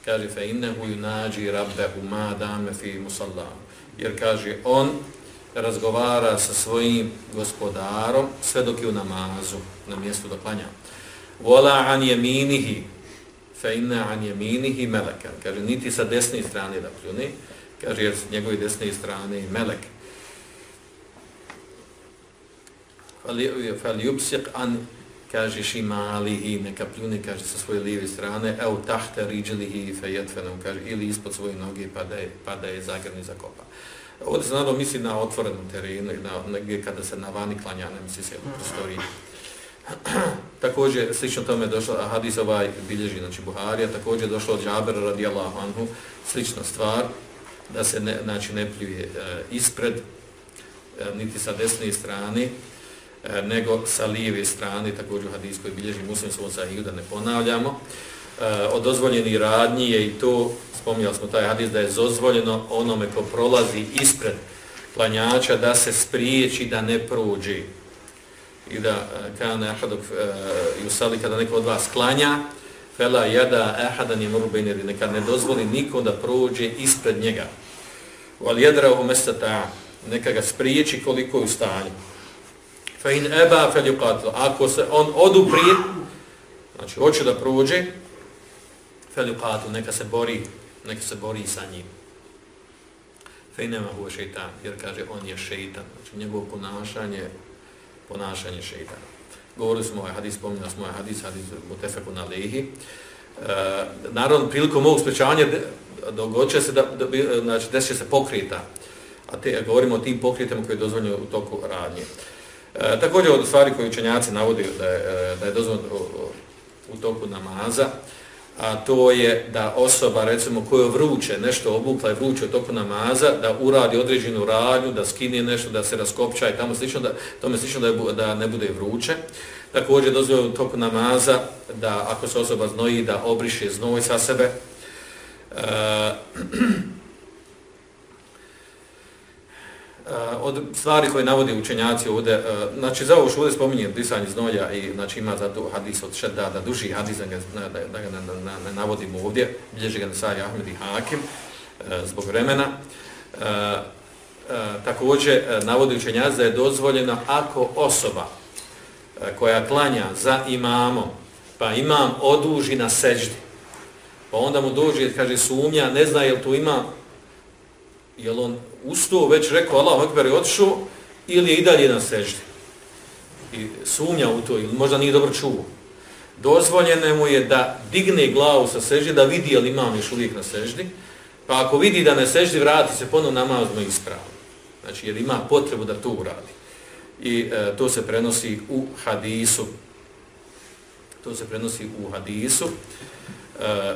Kaže fe innehu yunaji rabbehu ma dame fi musallam. Jer kaže on razgovara sa svojim gospodarom sve dok je u namazu na mjestu da klanja. Vola an jeminihi fe inna an jeminihi meleka. Kaže niti sa desne strane da pljuni, kaže jer s njegove desne strane je melek. Fel jubsik an, kaže šimali i neka pljuni, kaže sa svoje lijeve strane, eu tahte riđeli fe jetfenom, kaže, ili ispod svoje noge pa da je, pa da je zagrni zakopa. Ovdje se naravno misli na otvorenom terenu, na, negdje kada se na vani klanja, ne misli se u prostoriji. (clears throat) također, slično tome je došlo, a hadis ovaj bilježi, znači Buharija, također je došlo od Džabera radijallahu anhu, slična stvar, da se ne, znači, ne pljuje e, ispred, e, niti sa desne strane, e, nego sa lijeve strane, također u koji bilježi muslim svoj sahiju, da ne ponavljamo. E, Eh, od dozvoljenih radnji je i to, spominjali smo taj hadis, da je dozvoljeno onome ko prolazi ispred klanjača da se spriječi da ne prođe. I da, eh, e, ahadok, eh, i usali, kada neko od vas klanja, fela jada ahadan je murubinir, neka ne dozvoli niko da prođe ispred njega. Wal u mastata neka ga spriječi koliko je u stanju. Fa in aba fel Ako se on oduprije, znači hoće da prođe, falyuqatil neka se bori neka se bori sa njim. Fejnema huve šeitan, jer kaže on je šeitan, znači njegovo ponašanje, ponašanje šeitana. Govorili smo ovaj hadis, spominjali smo ovaj hadis, hadis Mutefeku na lehi. E, naravno, prilikom ovog sprečavanja dogodće se da, da znači, desit se pokrita, a te, govorimo o tim pokritima koji je dozvoljeno u toku radnje. E, također od stvari koje učenjaci navode da je, e, da je dozvoljeno u, u toku namaza, a to je da osoba, recimo, koja vruće, nešto obukla je vruće u toku namaza, da uradi određenu radnju, da skine nešto, da se raskopča i tamo slično, da, tome slično da, je, da ne bude vruće. Također dozvoljeno u toku namaza da ako se osoba znoji, da obriše znoj sa sebe. E, (clears throat) Eh, od stvari koje navodi učenjaci ovdje, uh, znači za ovo što ovdje spominje disanje znoja i znači ima za to hadis od šedda, da duži hadis da ga, da, da ga ne, ne, ne navodimo ovdje, bilježi ga Nesari Ahmed i Hakim uh, zbog vremena. Uh, također navode navodi učenjaci da je dozvoljeno ako osoba koja klanja za imamom, pa imam oduži na seđdi, pa onda mu dođe i kaže sumnja, ne zna je li tu ima je on ustao, već rekao Allah Akbar je otišao, ili je i dalje na seždi. I sumnja u to, ili možda nije dobro čuo. Dozvoljeno mu je da digne glavu sa seždi, da vidi je li imam još uvijek na seždi, pa ako vidi da ne seždi, vrati se ponovno namazno ispravo. Znači, jer ima potrebu da to uradi. I e, to se prenosi u hadisu. To se prenosi u hadisu. E,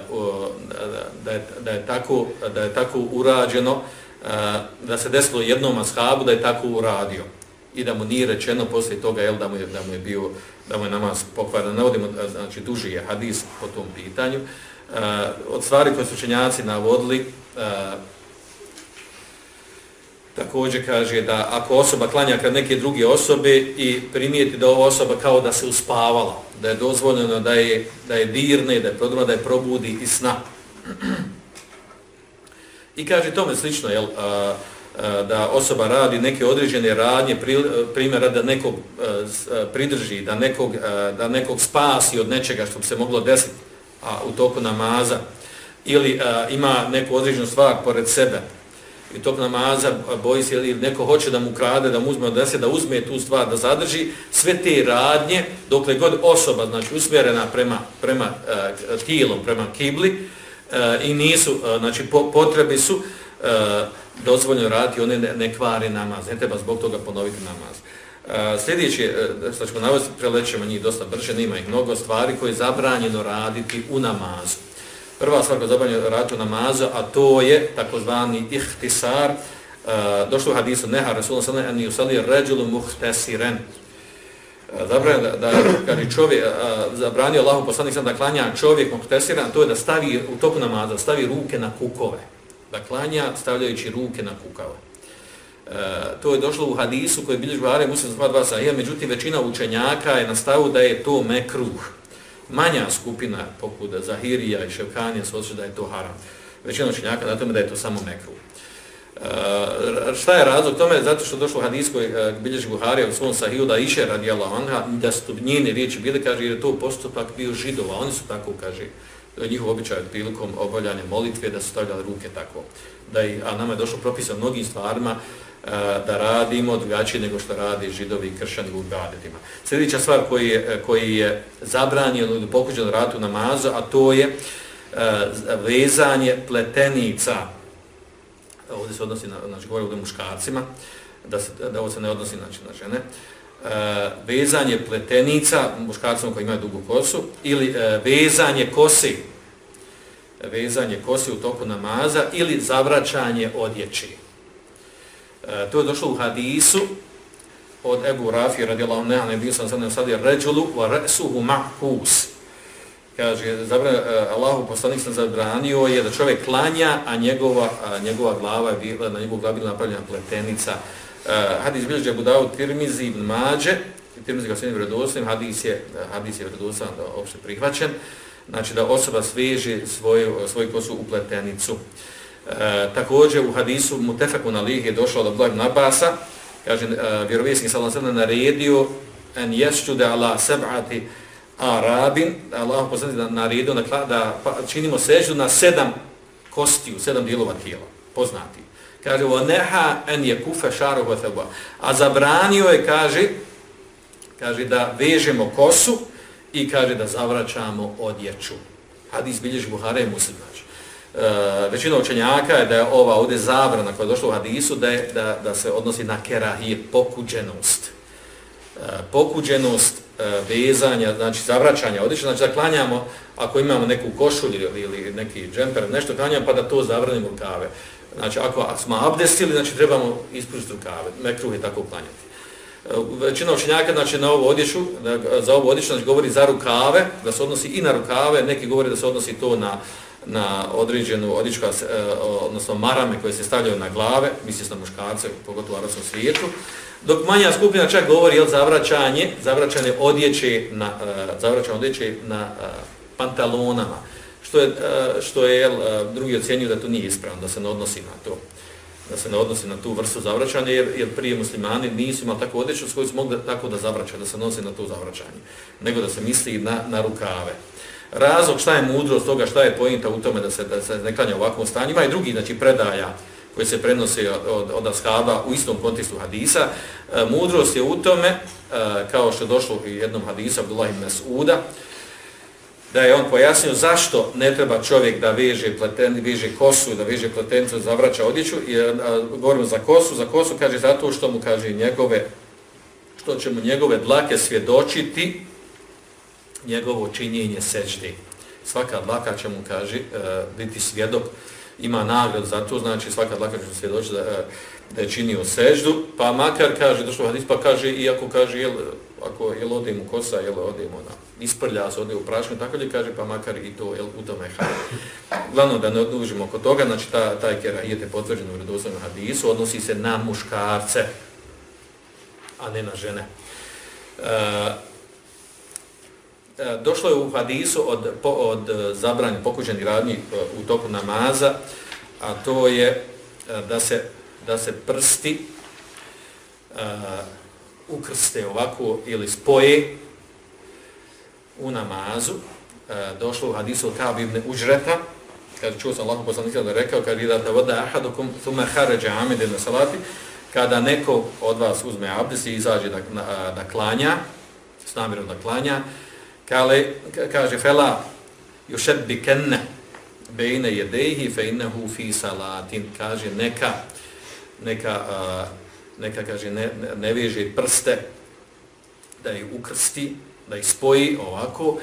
da, je, da, je tako, da je tako urađeno, Eh, da se desilo jednom ashabu da je tako uradio i da mu nije rečeno poslije toga jel, da, mu je, da mu je bio da mu je namaz pokvaran. Navodimo, eh, znači duži je hadis po tom pitanju. Uh, od stvari koje su učenjaci navodili, uh, također kaže da ako osoba klanja kad neke druge osobe i primijeti da ova osoba kao da se uspavala, da je dozvoljeno da je, da je dirne, da je prodruma, da je probudi i sna. I kaže tome slično, jel, a, a, da osoba radi neke određene radnje, pri, primjera da nekog e, a, e, pridrži, da nekog, a, da nekog spasi od nečega što bi se moglo desiti a, u toku namaza, ili a, ima neku određenu stvar pored sebe, i tog namaza boji se ili neko hoće da mu krade, da mu uzme odnese, da uzme tu stvar, da zadrži sve te radnje, dokle god osoba, znači usmjerena prema, prema uh, tijelom, prema kibli, e, i nisu, e, znači po, potrebi su e, dozvoljno raditi, one ne, ne kvari namaz, ne treba zbog toga ponoviti namaz. E, sljedeći, e, što ćemo navesti, prelećemo njih dosta brže, nima ih mnogo stvari koje je zabranjeno raditi u namazu. Prva stvar koja je zabranjeno raditi u namazu, a to je takozvani ihtisar, e, došlo u hadisu Neha Rasulullah sellem an yusali ređulu muhtesiren, zabranio da, da kad je čovjek zabranio Allahu poslanik sam da klanja čovjek muktesiran, to je da stavi u toku namaza, stavi ruke na kukove. Da klanja stavljajući ruke na kukove. E, to je došlo u hadisu koji bilježi Buhari muslim sva dva sahija, međutim većina učenjaka je nastavu da je to mekruh. Manja skupina poput Zahirija i Ševkanija su da je to haram. Većina učenjaka na tome da je to samo mekruh. Uh, šta je razlog tome? Zato što došlo hadis koji uh, bilježi Buharija u svom sahiju da iše radijala onha, da su njene riječi bile, kaže, jer je to postupak bio židova. Oni su tako, kaže, njihov običaj prilikom obavljanja molitve da su stavljali ruke tako. Da i, a nama je došlo propisa mnogim stvarima uh, da radimo drugačije nego što radi židovi i kršani u gadetima. Sljedeća stvar koji je, eh, koji je zabranjeno ili pokuđen ratu namazu, a to je uh, vezanje pletenica ovdje se odnosi na, znači govori ovdje muškarcima, da, se, da ovo se ne odnosi znači, na žene, e, vezanje pletenica muškarcima koji imaju dugu kosu, ili e, vezanje kosi, vezanje kosi u toku namaza, ili zavraćanje odjeći. E, to je došlo u hadisu od Ebu Rafi radijallahu anhu, ne bio sam sad ne osadio, ređulu wa ra'suhu mahkus, kaže zabra e, Allahu poslanik sam zabranio je da čovjek klanja a njegova a njegova glava je bila na njegovu glavu bila napravljena pletenica. Uh, hadis bilježi Abu Dawud Tirmizi ibn Mađe. Tirmizi ga sve vjerodostojnim hadis je e, hadis je vjerodostan da opšte prihvaćen. Znači da osoba sveže svoju svoju kosu u pletenicu. E, također u hadisu Mutefakun alih je došao do Abdullah ibn Abasa. Kaže e, vjerovijesnik sallallahu alejhi naredio en yasjudu ala sab'ati Arabin, Allah poslati da naredio da, da pa, činimo seždu na sedam kostiju, sedam dijelova tijela, poznati. Kaže, neha en je kufe šaru vateba. A zabranio je, kaže, kaže da vežemo kosu i kaže da zavraćamo odjeću. Hadis bilježi Buhara i Muslim. Znači. E, većina učenjaka je da je ova ovdje zabrana koja je došla u hadisu da, je, da, da se odnosi na kerahije, pokuđenost. Pokuđenost e, vezanja, znači zavraćanja odjeće, znači da klanjamo, ako imamo neku košulju ili, ili neki džemper, nešto klanjamo pa da to zabranimo rukave. Znači ako smo abdestili, znači trebamo ispustiti rukave, mekruh je tako klanjati. E, većina učenjaka znači, na ovu odjeću, za ovu odjeću znači, govori za rukave, da se odnosi i na rukave, neki govori da se odnosi to na na određenu odjeću, e, odnosno marame koje se stavljaju na glave, misli se na muškarce, pogotovo u arabskom svijetu, dok manja skupina čak govori jel, zavraćanje, zavraćanje odjeće na, uh, zavraćanje odjeće na uh, pantalonama, što je, uh, što je jel, uh, drugi ocjenjuju da to nije ispravno, da se ne odnosi na to da se ne odnosi na tu vrstu zavraćanja, jer, jer prije muslimani nisu imali takvu odjeću s koju su mogli tako da zavraćaju, da se nosi na to zavraćanje, nego da se misli na, na rukave. Razlog šta je mudrost toga, šta je pojenta u tome da se, da se ne klanja u ovakvom stanju, ima i drugi znači, predaja koji se prenose od, od, od ashaba u istom kontekstu hadisa. E, mudrost je u tome, e, kao što je došlo u jednom hadisu Abdullah ibn Mas'uda, da je on pojasnio zašto ne treba čovjek da veže pleten, veže kosu, da veže pletenicu, zavraća odjeću. jer a, govorimo za kosu, za kosu kaže zato što mu kaže njegove, što će mu njegove dlake svjedočiti njegovo činjenje sežde. Svaka dlaka će mu kaže, e, biti svjedok, ima nagradu za to, znači svaka dlaka će se svjedočiti da, da je činio seždu, pa makar kaže, došlo hadis, pa kaže, iako kaže, jel, ako jel odim u kosa, jel odim ona, na isprlja se, ode u prašnju, tako li kaže, pa makar i to, jel, u tome hajde. Glavno da ne odlužimo oko toga, znači ta, taj kerahijet je potvrđen u redoslovnom hadisu, odnosi se na muškarce, a ne na žene. E, E, došlo je u hadisu od, od e, zabranja zabranje pokuđenih radnji e, u toku namaza, a to je da se, da se prsti uh, ukrste ovako ili spoje u namazu. Uh, došlo u hadisu od Kaab ibn Uđreta, kad čuo sam Allahom poslanika da rekao, kad je da te voda ahadukum thume haređe amide na salati, kada neko od vas uzme abdes i izađe da, na, da klanja, s namjerom da klanja, Kale, kaže fela yushaddikanna baina yadayhi fa innahu fi salatin. Kaže neka neka a, neka kaže ne, ne veže prste da ih ukrsti da ih spoji ovako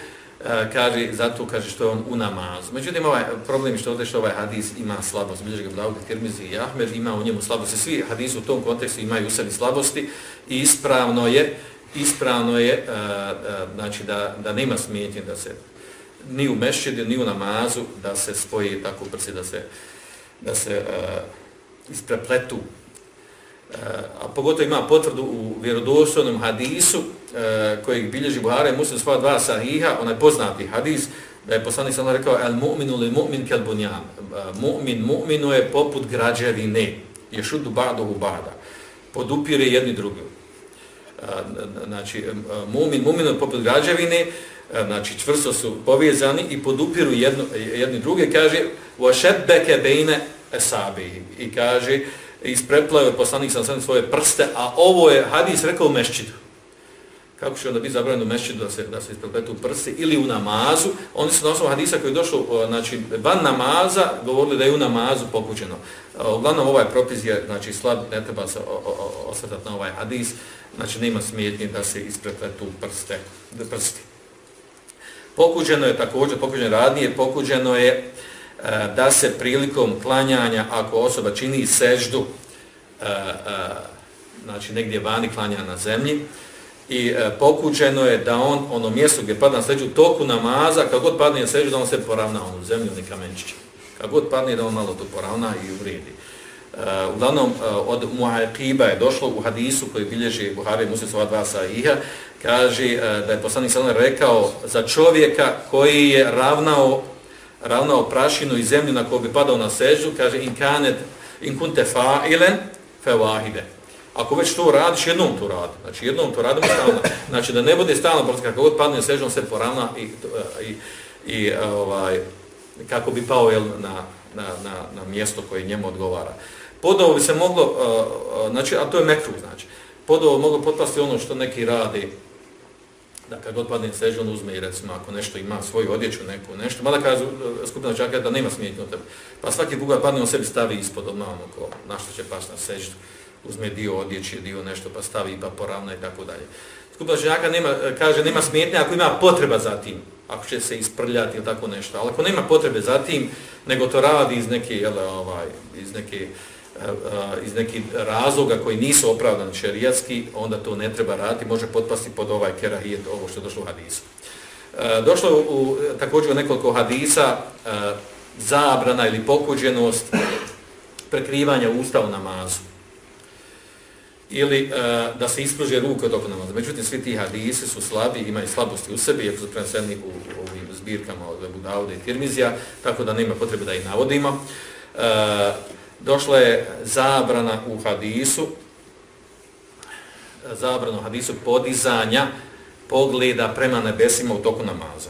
a, kaže zato kaže što je on u namazu. Međutim ovaj problem je što ovdje što ovaj hadis ima slabost. Bilježi ga Dawud Kirmizi i Ahmed ima u njemu slabosti. Svi hadisi u tom kontekstu imaju u sebi slabosti i ispravno je ispravno je a, a, znači da, da nema smetnje da se ni u mešćedu, ni u namazu da se spoji tako prsi da se da se a, isprepletu. A, a pogotovo ima potvrdu u vjerodostojnom hadisu a, kojeg bilježi Buhara i muslim svoja dva sahiha, onaj poznati hadis da je poslanik sam rekao el mu'minu li mu'min kel bunjan mu'min mu'minu je poput građevine Ješudu ba'dohu ba'da. Podupire jedni drugi znači mumin, mumin poput građevine, znači čvrsto su povezani i podupiru jedno, jedni druge, kaže وَشَبَّكَ بَيْنَ أَسَابِهِ i kaže ispreplaju poslanik sam sam svoje prste, a ovo je hadis rekao u mešćidu. Kako će onda biti zabranjeno mešćinu da se, da se isprepletu prsti ili u namazu? Oni su na osnovu hadisa koji je došao znači, van namaza govorili da je u namazu pokuđeno. Uglavnom ovaj propis je znači, slab, ne treba se osvrtati na ovaj hadis znači nema smjetnje da se isprepletu prste, prsti. Pokuđeno je također, pokuđeno radnije, pokuđeno je e, da se prilikom klanjanja, ako osoba čini seždu, e, e, znači negdje vani klanja na zemlji, i e, pokuđeno je da on, ono mjesto gdje padne na seždu, toku namaza, kad god padne na seždu, da on se poravna onu zemlju, ni kamenčiće. Kad god padne, da on malo to poravna i uvrijedi. Uh, uglavnom, uh, od Muaqiba je došlo u hadisu koji bilježi Buhari Muslim sva dva sahiha, kaže uh, da je poslanik sallam rekao za čovjeka koji je ravnao, ravnao prašinu i zemlju na koju bi padao na sežu, kaže in kanet in kunte fa'ilen fe wahide. Ako već to radiš, jednom to radi. Znači, jednom to radimo stalno. Znači, da ne bude stalno, prosto kako god padne na se poravna i, i, i ovaj, kako bi pao jel, na, na, na, na mjesto koje njemu odgovara. Podovo bi se moglo, eh, eh, znači, a to je mekru, znači, podovo moglo potpasti ono što neki radi, da kad god padne sežu, on uzme i recimo ako nešto ima svoju odjeću, neku nešto, mada kaže eh, skupina čaka da nema smijetnje tebe, pa svaki bugar padne on sebi stavi ispod odmah ono ko, na što će pasti na sežu, uzme dio odjeće, dio nešto, pa stavi pa poravna i tako dalje. Skupina čaka nema, kaže nema smetnje ako ima potreba za tim, ako će se isprljati ili tako nešto, ali ako nema potrebe za tim, nego to radi iz neke, jel, ovaj, iz neke, eh, iz nekih razloga koji nisu opravdani šerijatski, onda to ne treba raditi, može potpasti pod ovaj kerahijet, ovo što je došlo u hadisu. Eh, došlo u, u, također u nekoliko hadisa eh, zabrana ili pokuđenost prekrivanja usta u namazu ili e, da se ispruže ruke dok namaza. Međutim, svi ti hadisi su slabi, imaju slabosti u sebi, jer su preneseni u, u ovim zbirkama od Ebu Dauda i Tirmizija, tako da nema potrebe da ih navodimo e, došla je zabrana u hadisu, zabrana u hadisu podizanja pogleda prema nebesima u toku namaza.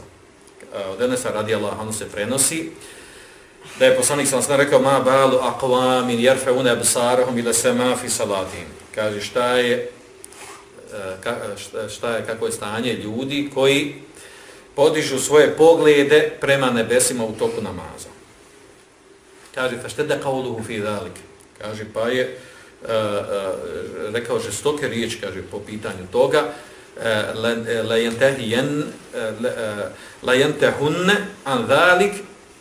E, od Enesa radi Allah, ono se prenosi, da je poslanik sam sam rekao, ma balu aqwamin jerfe absarahum ila sema fi salatim. Kaže, šta je, e, šta je, kako je stanje ljudi koji podižu svoje poglede prema nebesima u toku namaza. Kaže fa štede kauluhu fi zalik kaže pa je uh, uh, rekao žestoke riječi kaže po pitanju toga la yantahiyan la yantahun an zalik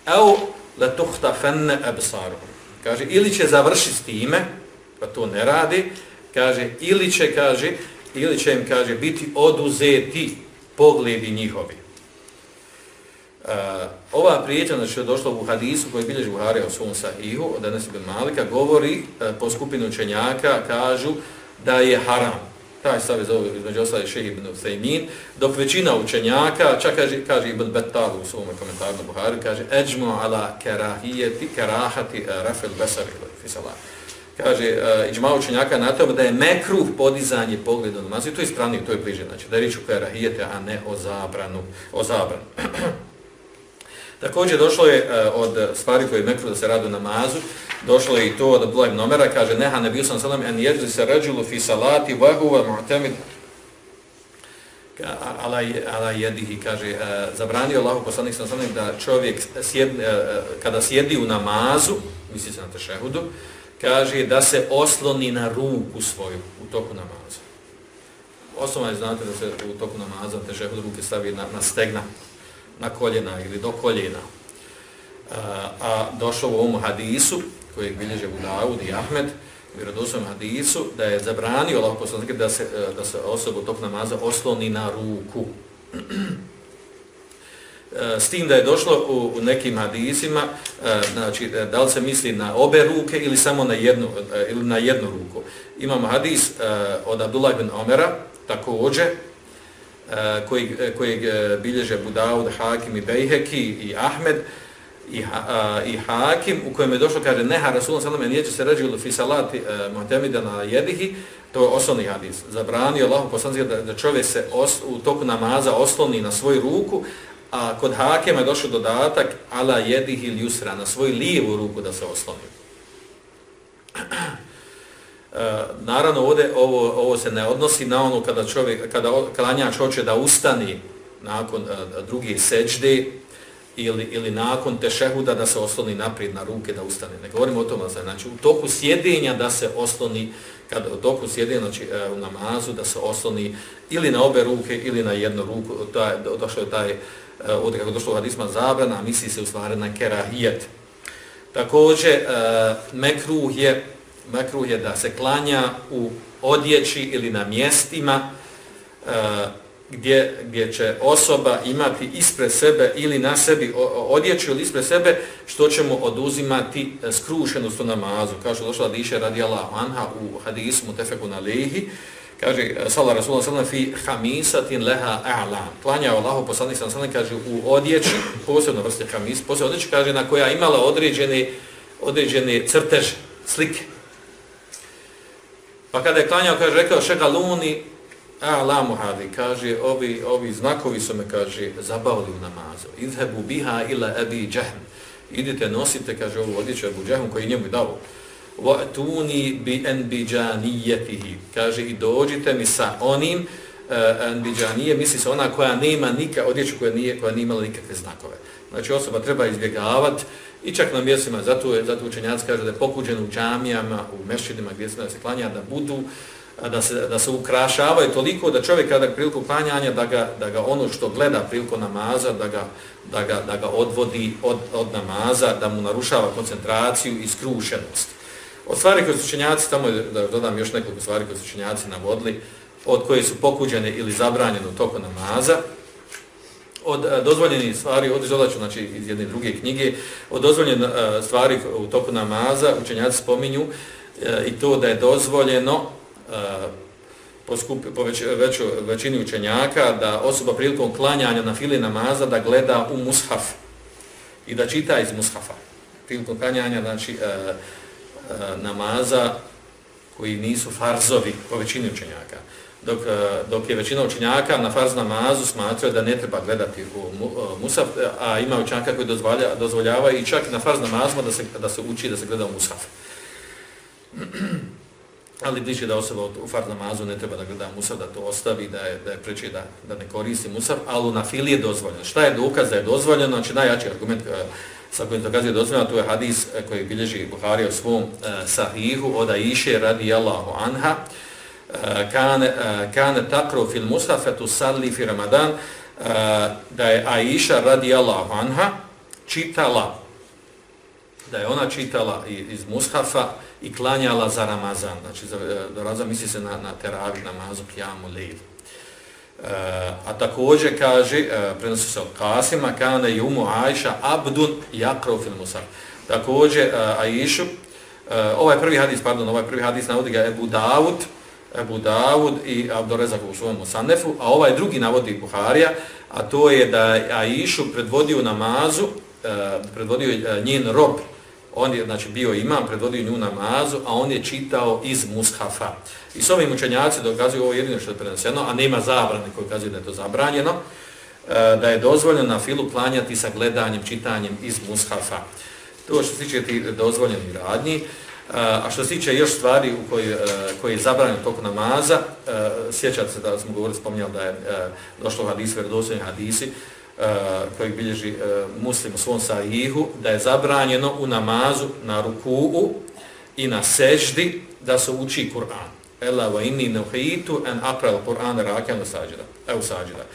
au la tukhtafan absaruhum. Kaže ili će završiti s time pa to ne radi kaže ili će kaže ili će im kaže biti oduzeti pogledi njihovi Uh, ova prijetnja znači je došla u hadisu koji bilježi Buhari o svom sahihu od Anas ibn Malika, govori uh, po skupinu učenjaka, kažu da je haram. Taj stav je zove između ostali šehi ibn Uthaymin, dok većina učenjaka, čak kaže, kaže ibn Bettalu u svom komentaru na Buhari, kaže eđmu ala kerahijeti, kerahati e, uh, rafel besari fisalah. Kaže, e, uh, iđma učenjaka na to da je mekruh podizanje pogleda na mazu, to je ispravnije, to je bliže, znači da je riječ o karahijete, a ne o zabranu. O zabranu. (clears throat) Također došlo je uh, od stvari koje je mekru da se radu namazu, došlo je i to od Blajm nomera, kaže neha ne bio sam sadam en jeđli se rađulu fi salati vahuva mu'tamid ala, ala jedihi, kaže, uh, zabranio Allah poslanik sam salam da čovjek sjed, uh, kada sjedi u namazu, misli se na tešehudu, kaže da se osloni na ruku svoju u toku namaza. Osnovno je znate da se u toku namaza tešehud ruke stavi na, na stegna, na koljena ili do koljena. A, a došlo u ovom hadisu, koji bilježe u Dawud i Ahmed, u hadisu, da je zabranio Allah poslanike da se, e, da se osoba u toku namaza osloni na ruku. (clears throat) E, s tim da je došlo u, u nekim hadisima, e, znači, e, da li se misli na obe ruke ili samo na jednu, ili na jednu ruku. Imamo hadis od Abdullah ibn Omera, također, koji, kojeg bilježe Budaud, Hakim i Bejheki i Ahmed i, a, i Hakim u kojem je došlo, kaže, neha Rasulun sallam, nijeće se ređi fi fisalati e, muhtemida na jedihi, to je osnovni hadis. Zabranio Allahu poslanci da, da čovjek se os, u toku namaza osloni na svoju ruku, a kod Hakema je došao dodatak ala jedih ili usra, na svoju lijevu ruku da se osloni. (clears throat) E, naravno ovdje ovo, ovo se ne odnosi na ono kada čovjek kada klanjač hoće da ustani nakon uh, druge sećde ili, ili nakon tešehuda da se osloni naprijed na ruke da ustane. Ne govorimo o tome, znači u toku sjedenja da se osloni, kada u toku sjedenja znači, e, u namazu da se osloni ili na obe ruke ili na jednu ruku, to je, je taj, uh, Eh, ovdje kako došlo u hadisma zabrana, misli se u stvari na kerahijet. Također, eh, mekruh je mekruh je da se klanja u odjeći ili na mjestima eh, gdje, gdje će osoba imati ispred sebe ili na sebi odjeću ili ispred sebe što će mu oduzimati skrušenost u namazu. Kao što došla Diše radi Allah anha u hadismu Tefeku na lehi, kaže e, sala Rasulullah sallam fi hamisatin leha a'lam. Klanja Allahu poslanik sallam sallam kaže u odjeći, posebno vrste hamis, posebno odjeći kaže na koja imala određene, određene crtež, slike. Pa kada je klanjao, kaže, rekao šega luni, a la muhadi, kaže, ovi, ovi znakovi su me, kaže, zabavili u namazu. Idhebu biha ila ebi džahm. idite, nosite, kaže ovu odjeću Ebu Džehom koji njemu dao. Tuni bi. Kaže, i dođite mi sa onim e, uh, anbiđanije, misli se ona koja nema nikak, odjeću koja nije, koja nije imala nikakve znakove. Znači osoba treba izbjegavati i čak na mjestima, zato, je, zato učenjaci kaže da je pokuđen u džamijama, u mešćinima gdje se, se klanja, da budu, da se, da se ukrašavaju toliko da čovjek kada priliku klanjanja, da ga, da ga ono što gleda priliku namaza, da ga, da ga, da ga odvodi od, od namaza, da mu narušava koncentraciju i skrušenost. Od stvari koje su činjaci, tamo da dodam još nekoliko stvari koje su činjaci navodili, od koje su pokuđene ili zabranjene u toku namaza, od e, dozvoljenih stvari, od izolaću, znači iz jedne druge knjige, od dozvoljenih e, stvari u toku namaza, učenjaci spominju e, i to da je dozvoljeno po, skupi, po već, veću, većini učenjaka da osoba prilikom klanjanja na fili namaza da gleda u mushaf i da čita iz mushafa. Prilikom klanjanja, znači, E, namaza koji nisu farzovi po većini učenjaka dok, e, dok je većina učenjaka na farz namazu smatraju da ne treba gledati u e, musaf, a ima učenjaka koji dozvolja, dozvoljava i čak na farz namazima da se, da se uči da se gleda u musaf. (clears throat) Ali bliže da osoba u fard namazu ne treba da gleda musaf, da to ostavi, da je, da je preče da, da ne koristi musaf, ali na fili je dozvoljeno. Šta je dokaz da je dozvoljeno? Znači najjači argument eh, sa kojim dokazuje dozvoljeno, to je hadis eh, koji bilježi Buhari u svom eh, sahihu od radi radijallahu anha, kane, kane takro fil musafetu salli fi ramadan, da je Aisha radijallahu anha čitala, da je ona čitala iz mushafa i klanjala za Ramazan. Znači, za, e, za Ramazan misli se na, na teravi, namazu, kjamu, lejlu. E, a također kaže, e, prenosi se od Kasima, kane jumu Aisha abdun jakro fil musaf. Također, e, Ajšu, e, ovaj prvi hadis, pardon, ovaj prvi hadis navodi ga Ebu Davud, Ebu Davud i Abdorezak u svojom Sanefu, a ovaj drugi navodi Buharija, a to je da Aishu predvodio namazu, e, predvodio e, njen rob, on je znači, bio imam, predvodio nju namazu, a on je čitao iz Mushafa. I s ovim učenjaci dokazuju ovo jedino što je preneseno, a nema zabrane koji kazuju da je to zabranjeno, e, da je dozvoljeno na filu klanjati sa gledanjem, čitanjem iz Mushafa. To što se tiče ti dozvoljeni radnji, e, A što se tiče još stvari u koji, e, koji je zabranjen toku namaza, sjećate se da smo govorili, spominjali da je došlo u hadisu, vjerodostojni hadisi, Eh, kojeg bilježi eh, muslim u svom sahihu, da je zabranjeno u namazu na ruku'u i na seždi da se uči Kur'an. Ela wa inni nuhitu an aqra al-Qur'an rakan sajida. Evo sajida.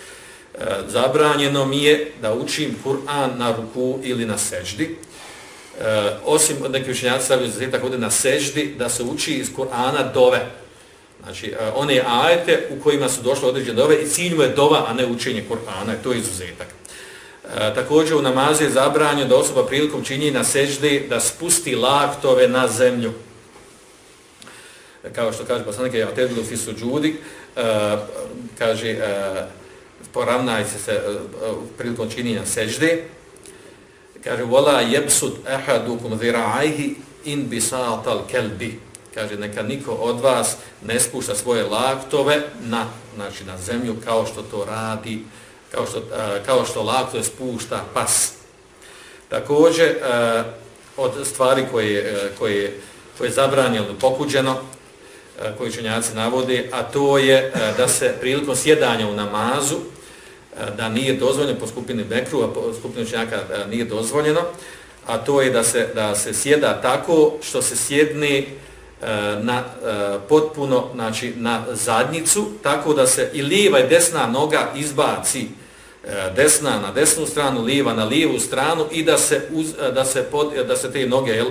Eh, zabranjeno mi je da učim Kur'an na ruku ili na seždi. Uh, osim od nekih učenjaci stavljaju za ovdje na seždi da se uči iz Kur'ana dove. Znači, e, one ajete u kojima su došle određene dove i cilj mu je dova, a ne učenje Kur'ana, to je izuzetak. E, također u namazu je zabranio da osoba prilikom čini na seždi da spusti laktove na zemlju. Kao što kaže poslanik ja tebilu fi suđudi, e, kaže, e, poravnaj se uh, prilikom činjenja sežde, kaže wala yabsud ahadukum zira'ajhi in bisatal kalbi kaže neka niko od vas ne spušta svoje laktove na znači na zemlju kao što to radi kao što e, kao što laktove spušta pas. Takođe e, od stvari koje e, koje koje je zabranjeno pokuđeno koji učenjaci navode a to je da se prilikom sjedanja u namazu da nije dozvoljeno po skupini Bekru, a po skupini učenjaka nije dozvoljeno, a to je da se, da se sjeda tako što se sjedne E, na e, potpuno znači na zadnicu tako da se i lijeva i desna noga izbaci e, desna na desnu stranu lijeva na lijevu stranu i da se uz, da se pod, da se te noge jel,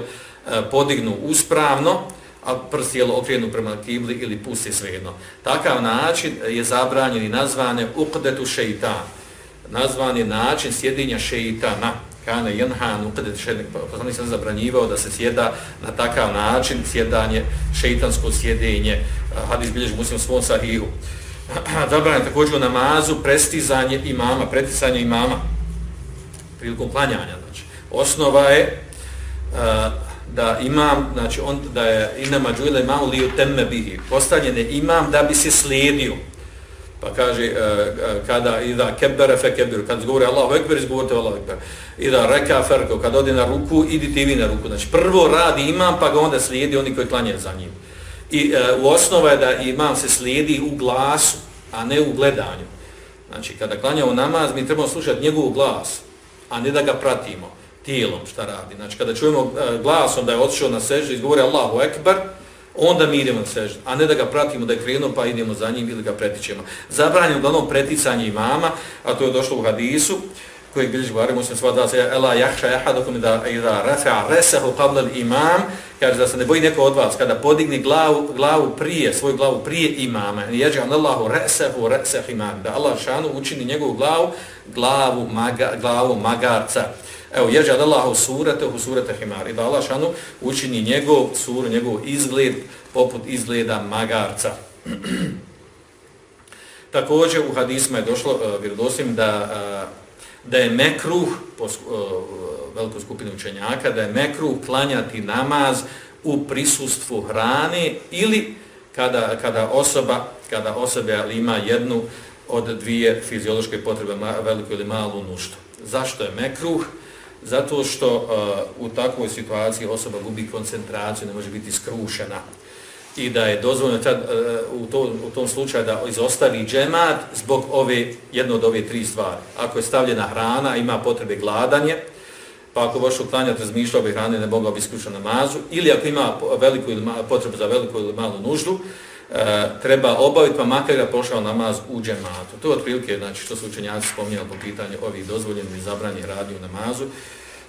podignu uspravno a prst jel okrenu prema kibli ili pusti svejedno. Takav način je zabranjen i nazvane uqdetu šeitan. Nazvan je način sjedinja šeitana. Kana jenhan uqdetu šednik. Pa poslanik sam zabranjivao da se sjeda na takav način sjedanje, šeitansko sjedenje. Hadis bilježi muslim svom sahihu. (clears throat) Zabranjen također u namazu prestizanje imama, pretisanje imama prilikom klanjanja. Znači, osnova je da imam, znači on da je inama mađuila imam li u bihi, postavljen je imam da bi se slijedio. Pa kaže, uh, kada ida kebere fe kebiru, kad govori Allahu ekber, izgovorite Allahu ekber. Ida reka ferko, kad odi na ruku, idite i vi na ruku. Znači, prvo radi imam, pa ga onda slijedi oni koji klanjaju za njim. I uh, u osnova je da imam se slijedi u glasu, a ne u gledanju. Znači, kada klanjamo namaz, mi trebamo slušati njegov glas, a ne da ga pratimo tijelom šta radi. Znači, kada čujemo uh, glasom da je otišao na sežu, izgovori Allahu ekber, onda mi idemo na seždu, a ne da ga pratimo da je krenuo pa idemo za njim ili ga pretičemo. Zabranjeno uglavnom preticanje imama, a to je došlo u hadisu, koji bilježi Buhari muslim sva da se ela jahša jahadokum da ida rafa resahu qabla imam kaže da se ne boji neko od vas kada podigne glavu, glavu prije svoju glavu prije imama. Ježe an Allahu resahu resah imam. Da Allah šanu učini njegovu glavu glavu, maga, glavu magarca. Evo, ježe ad Allahu surate u surate himari, da Allah šanu učini njegov sur, njegov izgled poput izgleda magarca. (clears throat) Također u hadisma je došlo e, uh, vjerodosim da, uh, da je mekruh, po e, velikoj skupini učenjaka, da je mekruh klanjati namaz u prisustvu hrane ili kada, kada osoba kada osoba ima jednu od dvije fiziološke potrebe, veliku ili malu nuštu. Zašto je mekruh? Zato što uh, u takvoj situaciji osoba gubi koncentraciju, ne može biti skrušena i da je dozvoljeno tad, uh, u, to, u tom slučaju da izostavi džemat zbog ove, jedno od ove tri stvari. Ako je stavljena hrana, ima potrebe gladanje, pa ako baš uklanjati razmišljao bi hrane, ne mogao bi isključiti namazu, ili ako ima veliku ili ma, potrebu za veliku ili malu nuždu, uh, E, treba obaviti, pa makar ga pošao namaz u džematu. To je otprilike, znači, što su učenjaci spominjali po pitanju ovih dozvoljenih i zabranjih radnji u namazu.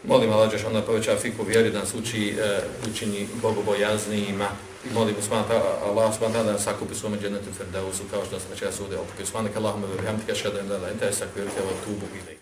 Molim Allah Đeš, onda poveća fiku vjeri da nas uči, uh, učini bogobojaznijima. I molim Usmana, Allah Usmana da nas sakupi svome dženetu Ferdausu, kao što nas večera sude okupi. Usmana, Allahumma, bihamdika, šedem, da la, ente, sakvirke, tubu, ilaj.